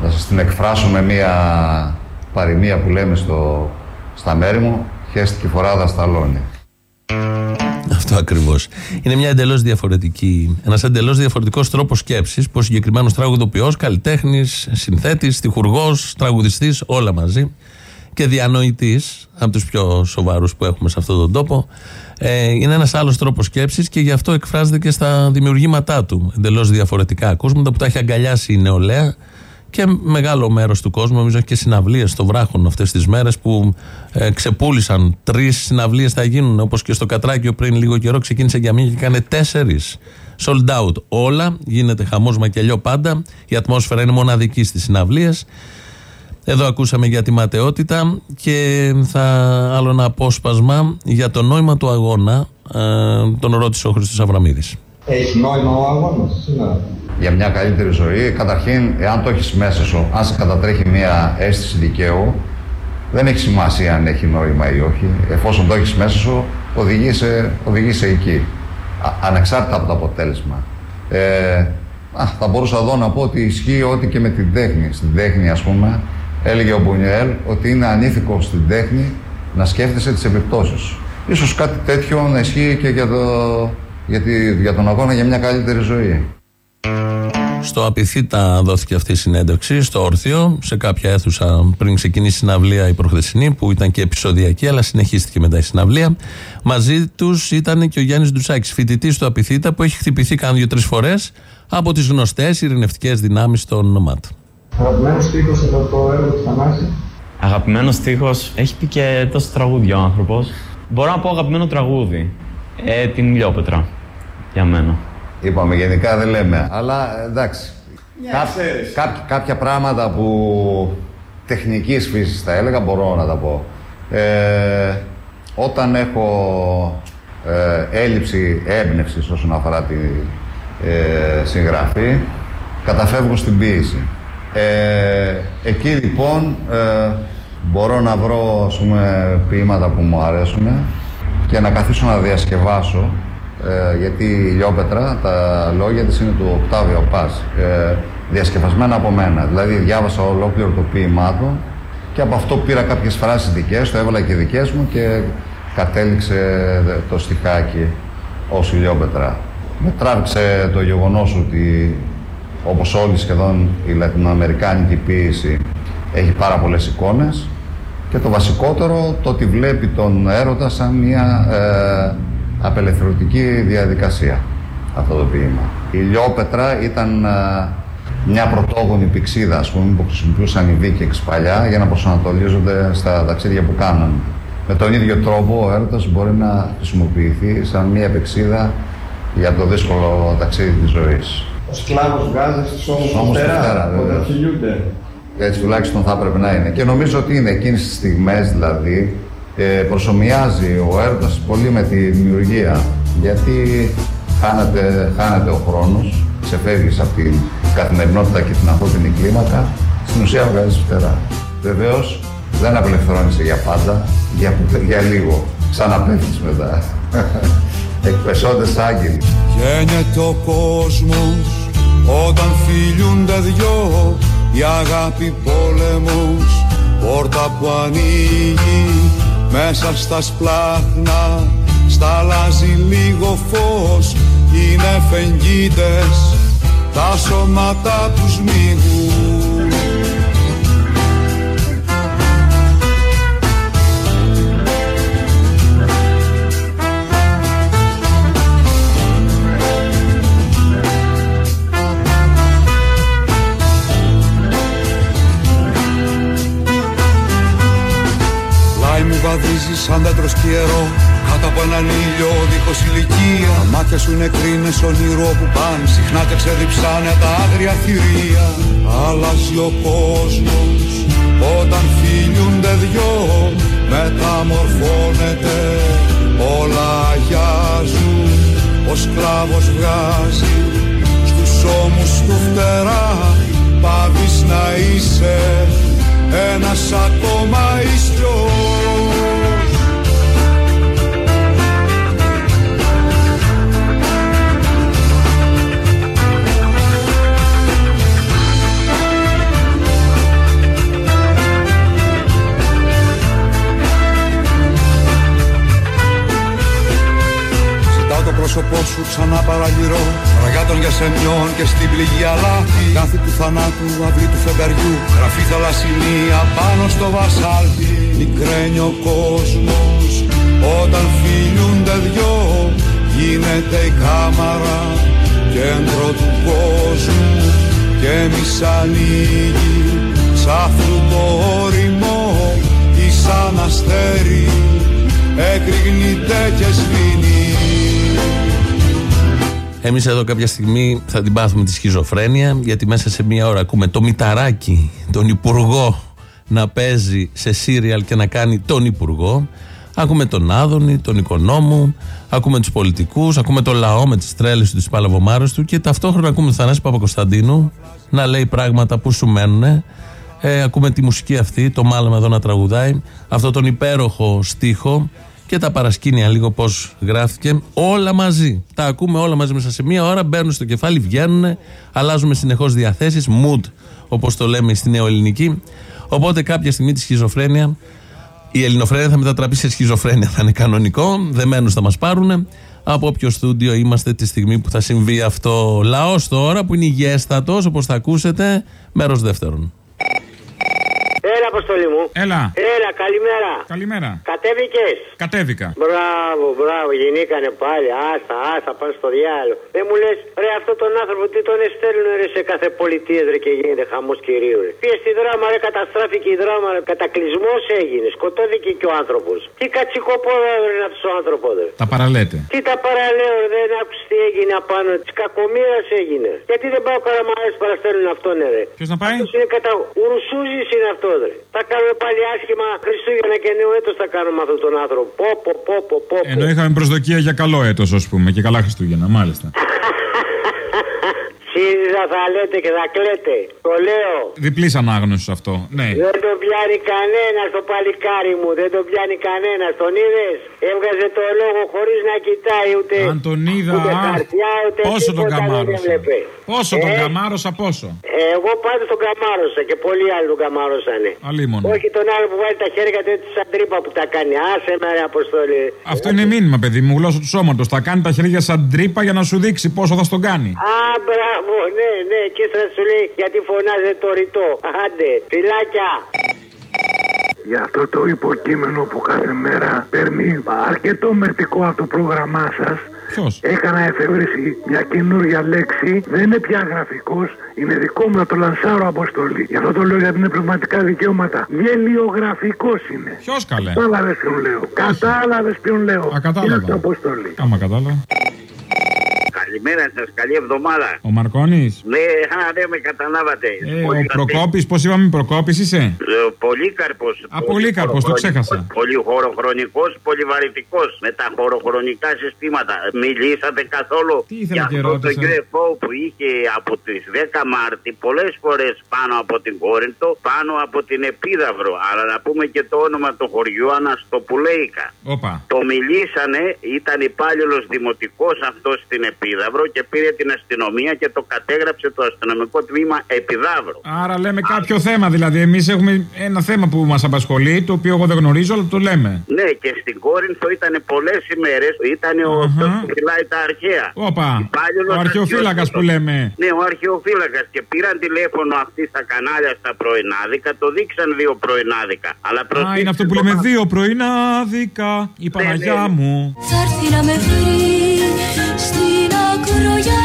να σας την εκφράσω με μια παροιμία που λέμε στο, στα μέρη μου, χέστηκε φοράδα στα λόνια. Αυτό ακριβώς. Είναι μια εντελώς διαφορετική, ένας εντελώς διαφορετικός τρόπος σκέψης που ο συγκεκριμένος τραγουδοποιός, καλλιτέχνης, συνθέτης, τυχουργός, τραγουδιστής, όλα μαζί και διανοητής, από τους πιο σοβαρούς που έχουμε σε αυτόν τον τόπο, ε, είναι ένας άλλος τρόπος σκέψης και γι' αυτό εκφράζεται και στα δημιουργήματά του. Εντελώς διαφορετικά ακούσματα που τα έχει αγκαλιάσει η νεολαία και μεγάλο μέρος του κόσμου, νομίζω έχει και συναυλίες στο βράχον αυτές τις μέρες που ε, ξεπούλησαν. Τρεις συναυλίες θα γίνουν, όπως και στο Κατράκιο πριν λίγο καιρό ξεκίνησε για μία και έκανε τέσσερις. Sold out όλα, γίνεται χαμός μακελιό πάντα. Η ατμόσφαιρα είναι μοναδική στις συναυλίες. Εδώ ακούσαμε για τη ματαιότητα και θα άλλο ένα απόσπασμα για το νόημα του αγώνα. Ε, τον ρώτησε ο Χρήστος Αβραμίδης. Έχεις νόημα ο αγώνας σήμερα. Για μια καλύτερη ζωή, καταρχήν, εάν το έχεις μέσα σου, αν σε κατατρέχει μια αίσθηση δικαίου, δεν έχει σημασία αν έχει νόημα ή όχι. Εφόσον το έχεις μέσα σου, οδηγείσαι, οδηγείσαι εκεί. Α, ανεξάρτητα από το αποτέλεσμα. Ε, α, θα μπορούσα εδώ να πω ότι ισχύει ό,τι και με την τέχνη. Στην τέχνη, ας πούμε, έλεγε ο Μπουνιέλ ότι είναι ανήθικο στην τέχνη να σκέφτεσαι τις επιπτώσεις. Ίσως κάτι τέτοιο να ισχύει και για, το, για, τη, για τον αγώνα για μια καλύτερη ζωή. Στο Απιθύτα δόθηκε αυτή η συνέντευξη, στο Όρθιο, σε κάποια αίθουσα πριν ξεκινήσει η συναυλία η προχθεσινή, που ήταν και επεισοδιακή, αλλά συνεχίστηκε μετά η συναυλία. Μαζί τους ήταν και ο Γιάννης Ντουσάκης, φοιτητής του Απιθύτα, που έχει χτυπηθεί κάνα δύο-τρεις φορές από τις γνωστές ειρηνευτικές δυνάμεις των ΜΑΤ. Αγαπημένος στίχος από το έργο του Θανάση; Αγαπημένος στίχος, έχει πει και τόσο τραγούδια ο άνθρωπος. Μπορώ να πω αγαπημένο τραγούδι. Ε, την Λιόπετρα. Για μένα. Είπαμε γενικά δεν λέμε, αλλά εντάξει. Κά- κά- κάποια πράγματα που τεχνικής φύσης θα έλεγα μπορώ να τα πω. Ε, όταν έχω ε, έλλειψη έμπνευσης όσον αφορά τη ε, συγγραφή, καταφεύγω στην ποίηση. Ε, εκεί λοιπόν ε, μπορώ να βρω ας πούμε, ποίηματα που μου αρέσουν και να καθίσω να διασκευάσω ε, γιατί η Λιόπετρα, τα λόγια της είναι του Οκτάβιο Πας, ε, διασκευασμένα από μένα. Δηλαδή διάβασα ολόκληρο το ποίημά του και από αυτό πήρα κάποιες φράσεις δικές, το έβαλα και δικές μου και κατέληξε το στιχάκι ως η Λιόπετρα. Με τράβηξε το γεγονός ότι όπως όλη σχεδόν η λατινοαμερικάνικη ποίηση έχει πάρα πολλές εικόνες και το βασικότερο το ότι βλέπει τον έρωτα σαν μια ε, απελευθερωτική διαδικασία αυτό το ποίημα. Η Λιόπετρα ήταν ε, μια πρωτόγονη πηξίδα ας πούμε, που χρησιμοποιούσαν οι Βίκεξ παλιά για να προσανατολίζονται στα ταξίδια που κάναν. Με τον ίδιο τρόπο ο έρωτας μπορεί να χρησιμοποιηθεί σαν μια πηξίδα για το δύσκολο ταξίδι της ζωής. Ο σκλάβος βγάζει στους ώμους του Ώμους του φτερά, φτερά, όταν βεβαίως. χιλιούνται. Έτσι τουλάχιστον θα έπρεπε να είναι. Και νομίζω ότι είναι εκείνες τις στιγμές δηλαδή ε, προσωμιάζει ο έρωτας πολύ με τη δημιουργία γιατί χάνεται, χάνεται ο χρόνος, ξεφεύγεις από την καθημερινότητα και την ανθρώπινη κλίμακα, στην ουσία βγάζεις φτερά. Βεβαίως δεν απελευθερώνεσαι για πάντα, για, για λίγο. Ξαναπέφτεις μετά. Εκπεσόντες άγγελοι. Γένεται ο κόσμος όταν φιλιούνται δυο η αγάπη πόλεμος πόρτα που ανοίγει μέσα στα σπλάχνα σταλάζει λίγο φως. Είναι φεγγίτες τα σώματα τους μίγουν βαδίζει σαν δέντρο σκιερό Κάτω από έναν ήλιο δίχως ηλικία. Τα μάτια σου είναι κρίνες όνειρο που πάνε. Συχνά και ξεδιψάνε τα άγρια θηρία. Αλλάζει ο κόσμος όταν φιλιούνται δυο. Μεταμορφώνεται όλα αγιάζουν. Ο σκλάβος βγάζει στους ώμους του φτερά. Πάβεις να είσαι ένας ακόμα ίσιος πρόσωπό σου ξανά παραγυρώ Ραγάτων για σεμιών και στην πληγή αλάτι Λάθη του θανάτου, αυλή του φεγγαριού. Γραφή θαλασσινή απάνω στο βασάλτι Μικραίνει ο κόσμος όταν φιλιούνται δυο Γίνεται η κάμαρα κέντρο του κόσμου και μη σ' ανοίγει σαν φρούτο όριμο ή σαν αστέρι εκρηγνείται και σβήνει Εμείς εδώ κάποια στιγμή θα την πάθουμε τη σχιζοφρένεια, γιατί μέσα σε μία ώρα ακούμε το μηταράκι, τον υπουργό, να παίζει σε σύριαλ και να κάνει τον υπουργό. Ακούμε τον Άδωνη, τον οικονόμου, ακούμε τους πολιτικούς, ακούμε το λαό με τις τρέλες του, τις παλαβομάρες του και ταυτόχρονα ακούμε τον Θανάση Παπακοσταντίνου να λέει πράγματα που σου μένουν. Ε, ακούμε τη μουσική αυτή, το μάλαμα εδώ να τραγουδάει, αυτό τον υπέροχο στίχο και τα παρασκήνια λίγο πώς γράφτηκε. Όλα μαζί. Τα ακούμε όλα μαζί μέσα σε μία ώρα, μπαίνουν στο κεφάλι, βγαίνουν, αλλάζουμε συνεχώς διαθέσεις, mood, όπως το λέμε στη νεοελληνική. Οπότε κάποια στιγμή τη σχιζοφρένεια, η ελληνοφρένεια θα μετατραπεί σε σχιζοφρένεια. Θα είναι κανονικό, δεμένους θα μας πάρουν. Από όποιο στούντιο είμαστε τη στιγμή που θα συμβεί αυτό. Λαός τώρα που είναι υγιέστατος, όπως θα ακούσετε, μέρος δεύτερον. Έλα, αποστολή μου. Έλα. Έλα, καλημέρα. Καλημέρα. Κατέβηκες; Κατέβηκα. Μπράβο, μπράβο, γεννήκανε πάλι. Άστα, άστα, πάνε στο διάλογο. Δεν μου λες, ρε, αυτό τον άνθρωπο τι τον εστέλνουν ρε, σε κάθε πολιτεία ρε και γίνεται χαμός κυρίου. Ρε. Πήγες στη δράμα, ρε, καταστράφηκε η δράμα, ρε. Κατακλυσμός έγινε, σκοτώθηκε και ο άνθρωπος. Τι κατσικοπόδα ρε, αυτός ο άνθρωπος, ρε. Τα παραλέτε. Τι τα παραλέω, ρε, δεν άκουσες τι έγινε απάνω. Της κακομοίρας έγινε. Γιατί δεν πάω καραμαρέ παραστέλνουν αυτόν, ρε. Ποιος να πάει; Αυτός είναι κατα... Ουρουσούζης είναι αυτός, ρε. Θα κάνουμε πάλι άσχημα Χριστούγεννα και νέο έτος θα κάνουμε αυτόν τον άνθρωπο. Πω, πω, πω, πω, πω. Ενώ είχαμε προσδοκία για καλό έτος ας πούμε, και καλά Χριστούγεννα, μάλιστα. ΣΥΡΙΖΑ θα λέτε και θα κλαίτε. Το λέω. Διπλής ανάγνωσης αυτό. Ναι. Δεν τον πιάνει κανένας το παλικάρι μου. Δεν τον πιάνει κανένας. Τον είδες; Έβγαζε το λόγο χωρίς να κοιτάει ούτε. Αν τον είδα. ούτε α, χαρτιά, ούτε πόσο τον τίποτα δεν καμάρωσα. έβλεπε. Πόσο τον Ε, καμάρωσα, πόσο; ε, Εγώ πάντως τον καμάρωσα και πολλοί άλλοι τον καμάρωσανε. Αλίμονο. Όχι τον άλλο που βάλει τα χέρια του έτσι σαν τρύπα που τα κάνει. Άσε με ρε αποστολή. Αυτό είναι μήνυμα, παιδί μου, γλώσσα του σώματος. Θα κάνει τα χέρια σαν τρύπα για να σου δείξει πόσο θα στον κάνει. Α, μπράβο, ναι, ναι, και θα σου λέει γιατί φωνάζετε το ρητό. Άντε, φυλάκια. Για αυτό το υποκείμενο που κάθε μέρα παίρνει αρκετό μερτικό από το πρόγραμμά σας. Ποιος; Έκανα εφεύρεση μια καινούργια λέξη. Δεν είναι πια γραφικός. Είναι δικό μου να το λανσάρω αποστολή. Γι' αυτό το λέω γιατί είναι πνευματικά δικαιώματα. Γελιογραφικός είναι. Ποιος καλέ; Κατάλαβες ποιον λέω. Κατάλαβες ποιον λέω. κατάλαβα. Είναι αποστολή. Άμα κατάλαβα. Καλημέρα σας, καλή εβδομάδα. Ο Μαρκόνη. Ναι, α, ναι, με καταλάβατε. Ε, ο Προκόπης, πώς είπαμε, Προκόπης είσαι; Πολύκαρπος. Α, Πολύκαρπος, το ξέχασα. Πολύ χωροχρονικός, πολυβαρυτικός. Με τα χωροχρονικά συστήματα. Μιλήσατε καθόλου Τι ήθελα για και αυτό το ρώτησα. UFO που είχε από τις 10 Μάρτη πολλές φορές πάνω από την Κόρινθο, πάνω από την Επίδαυρο. Αλλά να πούμε και το όνομα του χωριού Αναστοπουλέικα. Όπα. Το μιλήσανε, ήταν υπάλληλος δημοτικός αυτός στην Επίδαυρο και πήρε την αστυνομία και το κατέγραψε το αστυνομικό τμήμα Επιδαύρο. Άρα λέμε κάποιο θέμα, δηλαδή. Εμείς έχουμε ένα θέμα που μας απασχολεί, το οποίο εγώ δεν γνωρίζω, αλλά το λέμε. Ναι, και στην Κόρινθο ήταν πολλές ημέρες. Ήταν ο αυτός που φυλάει τα αρχαία. Όπα. Υπάλληλος Ο αρχαιοφύλακας που αρχαιοσύλλογος. λέμε. Ναι, ο αρχαιοφύλακας. Και πήραν τηλέφωνο αυτοί στα κανάλια στα πρωινάδικα. Το δείξαν δύο πρωινάδικα. Αλλά Α, προσέξτε είναι αυτό που το λέμε μα- δύο πρωινάδικα. Η Παναγιά μου. Θα έρθει να με βρει στην kroja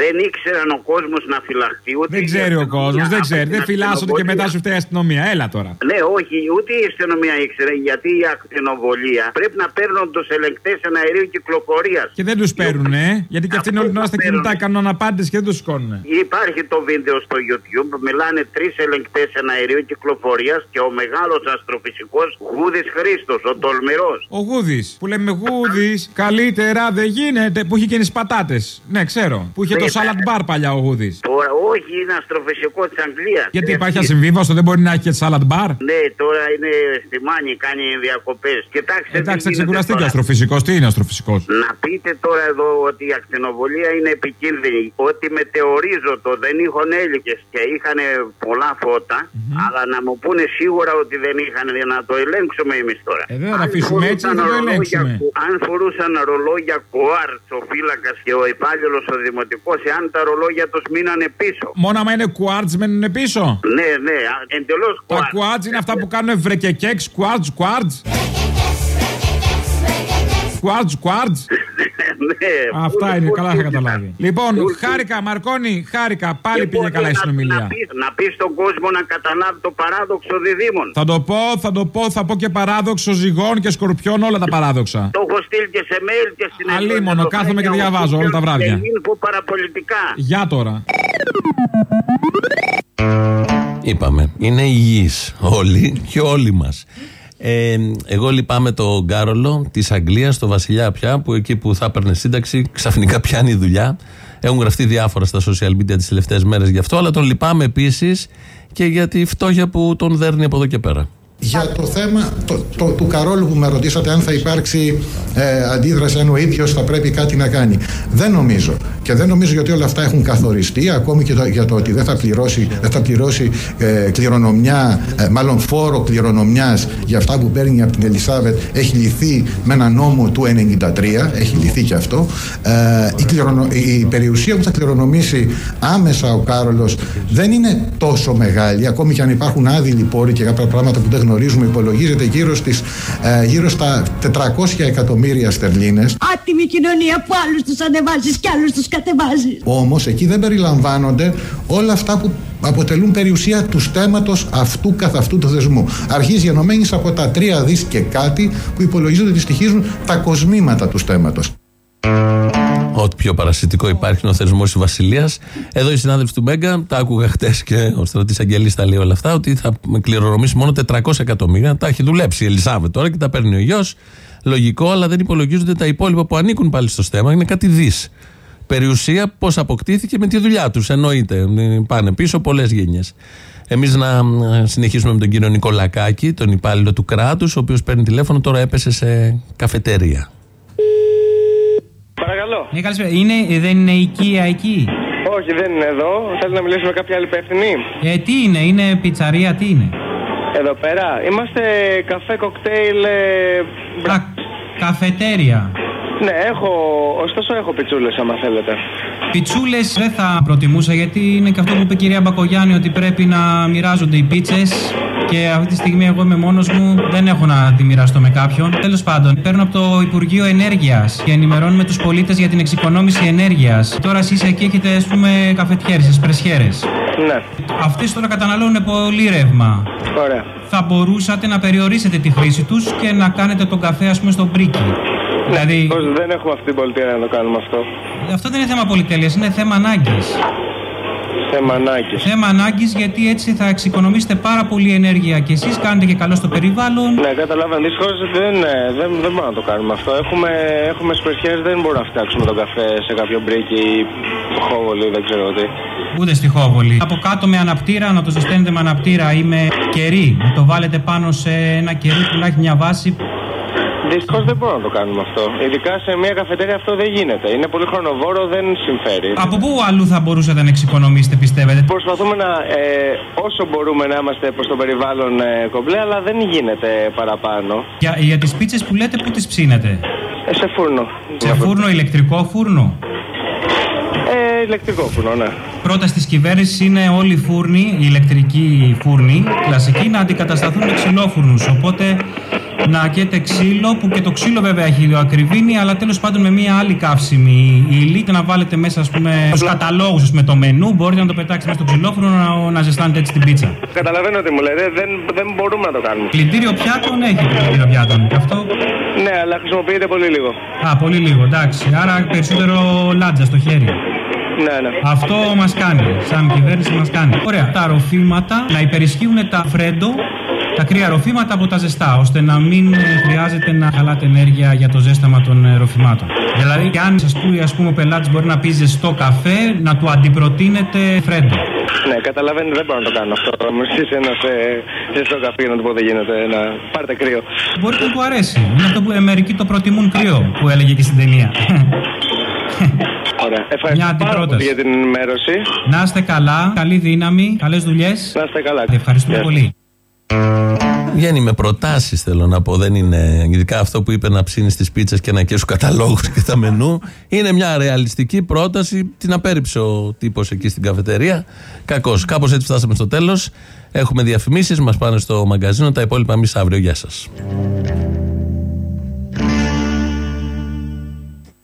Δεν ήξεραν ο κόσμος να φυλαχτεί. Ούτε Δεν η ξέρει ο αστυνομία. κόσμος, δεν Από ξέρει. την Δεν φυλάσσονται και μετά αστυνομία. σου φταίει η αστυνομία. Έλα τώρα. Ναι, όχι, ούτε η αστυνομία ήξερε γιατί η ακτινοβολία πρέπει να παίρνουν τους ελεγκτές αερίου κυκλοφορίας. Και δεν τους παίρνουν, ε. Γιατί και αυτοί είναι όλη την ώρα στα κινητά, κάνουν αναπάντες και δεν τους σηκώνουν. Υπάρχει το βίντεο στο YouTube, μιλάνε τρεις ελεγκτές αερίου κυκλοφορίας και ο μεγάλος αστροφυσικός Γούδης Χρήστος, ο τολμηρός. Ο Γούδης, που λέμε Γούδης, καλύτερα δεν γίνεται. Που είχε και τι πατάτε. Ναι, ξέρω. Που είχε το Ναι, salad bar παλιά ο Γούδη. Τώρα, όχι, είναι αστροφυσικό της Αγγλίας. Γιατί υπάρχει ασυμβίβαστο, δεν μπορεί να έχει και salad bar; Ναι, τώρα είναι στη Μάνη, κάνει διακοπές. Κοιτάξτε. Εντάξει, τι θα γίνεται ξεκουραστεί και τώρα. αστροφυσικός. Τι είναι αστροφυσικός; Να πείτε τώρα εδώ ότι η ακτινοβολία είναι επικίνδυνη. Ότι μετεωρίζωτο δεν είχαν έλικες και είχαν πολλά φώτα, αλλά να μου πούνε σίγουρα ότι δεν είχαν για να το ελέγξουμε εμείς τώρα. Ε, δεν θα τα αφήσουμε έτσι, φορούσαν δεν το ρολόγια ελέγξουμε. κου- Αν φορούσαν ρολόγια κουάρτ ο φύλακας και ο υπάλληλος ο δημοτικός, εάν τα ρολόγια τους μείνανε πίσω. Μόνο άμα είναι κουάρτζ μένουν πίσω; Ναι, ναι, εντελώς Τα κουάρτ. κουάρτζ είναι αυτά που κάνουν βρεκεκέξ, κουάρτζ, κουάρτζ. Κουάρτζ, κουάρτζ. Ναι, Αυτά πού- είναι, πού καλά θα τύχηκα. καταλάβει. Λοιπόν, χάρηκα, Μαρκόνη, χάρηκα. Πάλι Και πήγε πώς καλά η να- συνομιλία. Να πεις, να πεις στον κόσμο να καταλάβει το παράδοξο διδήμων. Θα το πω, θα το πω, θα πω και παράδοξο ζυγών και σκορπιών, όλα τα παράδοξα. Το έχω στείλει και σε mail και στην Αλίμονο, κάθομαι και διαβάζω όλα τα βράδια. Και info παραπολιτικά. Γεια τώρα. Είπαμε, είναι υγιείς όλοι και όλοι μας. Ε, εγώ λυπάμαι τον Κάρολο της Αγγλίας, τον Βασιλιά πια, που εκεί που θα έπαιρνε σύνταξη ξαφνικά πιάνει δουλειά. Έχουν γραφτεί διάφορα στα social media τις τελευταίες μέρες γι' αυτό, αλλά τον λυπάμαι επίσης και για τη φτώχεια που τον δέρνει από εδώ και πέρα. Για το θέμα το, το, του Καρόλου που με ρωτήσατε αν θα υπάρξει ε, αντίδραση, αν ο ίδιος θα πρέπει κάτι να κάνει. Δεν νομίζω. Και δεν νομίζω γιατί όλα αυτά έχουν καθοριστεί, ακόμη και το, για το ότι δεν θα πληρώσει, δεν θα πληρώσει ε, κληρονομιά, ε, μάλλον φόρο κληρονομιάς για αυτά που παίρνει από την Ελισάβετ, έχει λυθεί με ένα νόμο του 93, έχει λυθεί και αυτό. Ε, η, κληρονο, η περιουσία που θα κληρονομήσει άμεσα ο Κάρολος δεν είναι τόσο μεγάλη, ακόμη και αν υπάρχουν άδειλοι πόροι και κάποια πράγματα που δεν γνωρίζουμε, υπολογίζεται γύρω, στις, ε, γύρω στα 400 εκατομμύρια στερλίνες. Άτιμη κοινωνία που άλλους τους ανεβάζεις και άλλους τους κατεβάζεις. Όμως εκεί δεν περιλαμβάνονται όλα αυτά που αποτελούν περιουσία του στέματος αυτού καθ' αυτού του θεσμού. Αρχής γενομένης από τα τρία δις και κάτι που υπολογίζονται ότι στοιχίζουν τα κοσμήματα του στέματος. Ό,τι πιο παρασιτικό υπάρχει είναι ο θεσμός της Βασιλείας. Εδώ οι συνάδελφοι του Μέγκα, τα άκουγα χτες και ο στρατής Αγγελής τα λέει όλα αυτά, ότι θα κληρονομήσει μόνο 400 εκατομμύρια. Τα έχει δουλέψει η Ελισάβετ τώρα και τα παίρνει ο γιος. Λογικό, αλλά δεν υπολογίζονται τα υπόλοιπα που ανήκουν πάλι στο στέμα. Είναι κάτι δις. Περιουσία πώς αποκτήθηκε με τη δουλειά τους. Εννοείται. Πάνε πίσω πολλές γενιές. Εμείς να ε, συνεχίσουμε με τον κύριο Νικολακάκη, τον υπάλληλο του κράτους, ο οποίος παίρνει τηλέφωνο, τώρα έπεσε σε καφετέρια. Παρακαλώ. Ναι, καλησπέρα. Είναι, δεν είναι οικία εκεί; Όχι, δεν είναι εδώ. Θέλει να μιλήσει με κάποια άλλη υπεύθυνη; Ε, τι είναι, είναι πιτσαρία, τι είναι; Εδώ πέρα. Είμαστε καφέ κοκτέιλ. ε, Α, καφετέρια. Ναι, έχω. Ωστόσο έχω πιτσούλες, άμα θέλετε. Πιτσούλες δεν θα προτιμούσα γιατί είναι και αυτό που είπε η κυρία Μπακογιάννη ότι πρέπει να μοιράζονται οι πίτσες. Και αυτή τη στιγμή εγώ είμαι μόνος μου, δεν έχω να τη μοιραστώ με κάποιον. Τέλος πάντων, παίρνω από το Υπουργείο Ενέργειας και ενημερώνουμε τους πολίτες για την εξοικονόμηση ενέργειας. Τώρα εσείς εκεί έχετε, ας πούμε, καφετιέρες, εσπρεσιέρες. Ναι. Αυτές τώρα καταναλώνουν πολύ ρεύμα. Ωραία. Θα μπορούσατε να περιορίσετε τη χρήση τους και να κάνετε τον καφέ, ας πούμε, στο μπρίκι. Δηλαδή, Πώς δεν έχουμε αυτή την πολυτέλεια να το κάνουμε αυτό. αυτό δεν είναι θέμα πολυτέλειας, είναι θέμα ανάγκης. Θέμα ανάγκης. Θέμα ανάγκης γιατί έτσι θα εξοικονομήσετε πάρα πολύ ενέργεια και εσείς κάνετε και καλό στο περιβάλλον. Ναι, καταλαβαίνω. Δυστυχώς δεν, ε, δεν, δεν μπορούμε να το κάνουμε αυτό. Έχουμε, έχουμε εσπρεσιέρες, δεν μπορούμε να φτιάξουμε τον καφέ σε κάποιο μπρίκι ή χόβολι, δεν ξέρω τι. Ούτε στη Χόβολη. Από κάτω με αναπτήρα, να το ζεσταίνετε με αναπτήρα ή με κερί. Να το βάλετε πάνω σε ένα κερί που να έχει μια βάση. Δυστυχώς δεν μπορούμε να το κάνουμε αυτό. Ειδικά σε μια καφετέρια αυτό δεν γίνεται. Είναι πολύ χρονοβόρο, δεν συμφέρει. Από πού αλλού θα μπορούσατε να εξοικονομήσετε, πιστεύετε; Προσπαθούμε να, ε, όσο μπορούμε να είμαστε προς το περιβάλλον ε, κομπλέ, αλλά δεν γίνεται παραπάνω. Για, για τις πίτσες που λέτε, πού τις ψήνετε; Ε, σε φούρνο. Σε φούρνο, ηλεκτρικό φούρνο; Ε, ηλεκτρικό φούρνο, ναι. Πρόταση τη κυβέρνηση είναι όλοι οι φούρνοι, οι ηλεκτρικοί φούρνοι, κλασικοί, να αντικατασταθούν με ξυλόφουρνους. Οπότε να καίτε ξύλο, που και το ξύλο βέβαια έχει ακριβήνει, αλλά τέλος πάντων με μια άλλη καύσιμη ύλη και να βάλετε μέσα, ας πούμε, του καταλόγους με το μενού. Μπορείτε να το πετάξετε μέσα στο ξυλόφουρνο να, να ζεστάνετε έτσι την πίτσα. Καταλαβαίνω τι μου λέτε, δεν, δεν μπορούμε να το κάνουμε. Πλυντήριο πιάτων έχει πλυντήριο πιάτων. Και αυτό; Ναι, αλλά χρησιμοποιείται πολύ λίγο. Α, πολύ λίγο, εντάξει. Άρα περισσότερο λάτζα στο χέρι. Ναι, ναι. Αυτό μας κάνει. Σαν κυβέρνηση μας κάνει. Ωραία. Τα ροφήματα να υπερισχύουν τα φρέντο, τα κρύα ροφήματα από τα ζεστά, ώστε να μην ε, χρειάζεται να χαλάτε ενέργεια για το ζέσταμα των ε, ροφημάτων. Δηλαδή, και αν σα πει, ας πούμε, ο πελάτης μπορεί να πει ζεστό καφέ, να του αντιπροτείνετε φρέντο. Ναι, καταλαβαίνετε, δεν μπορώ να το κάνω αυτό. Μου εσεί ένας ε, ζεστό καφέ να του πω δεν γίνεται, να πάρετε κρύο. Μπορεί να του αρέσει. Είναι αυτό που ε, μερικοί το προτιμούν κρύο, που έλεγε και στην ταινία. Ωραία. Ευχαριστώ πάρα πολύ για την ενημέρωση. Να είστε καλά, καλή δύναμη, καλές δουλειές. Να είστε καλά. Ευχαριστούμε Γεια. πολύ. Βγαίνει με προτάσεις, θέλω να πω. Δεν είναι. Ειδικά αυτό που είπε να ψήνεις τις πίτσες και να καίσου καταλόγους και τα μενού. Είναι μια ρεαλιστική πρόταση. Την απέρριψε ο τύπος εκεί στην καφετερία. Κακώ. Κάπως έτσι φτάσαμε στο τέλος. Έχουμε διαφημίσεις, μας πάνε στο μαγκαζίνο. Τα υπόλοιπα εμείς αύριο. Γεια σας.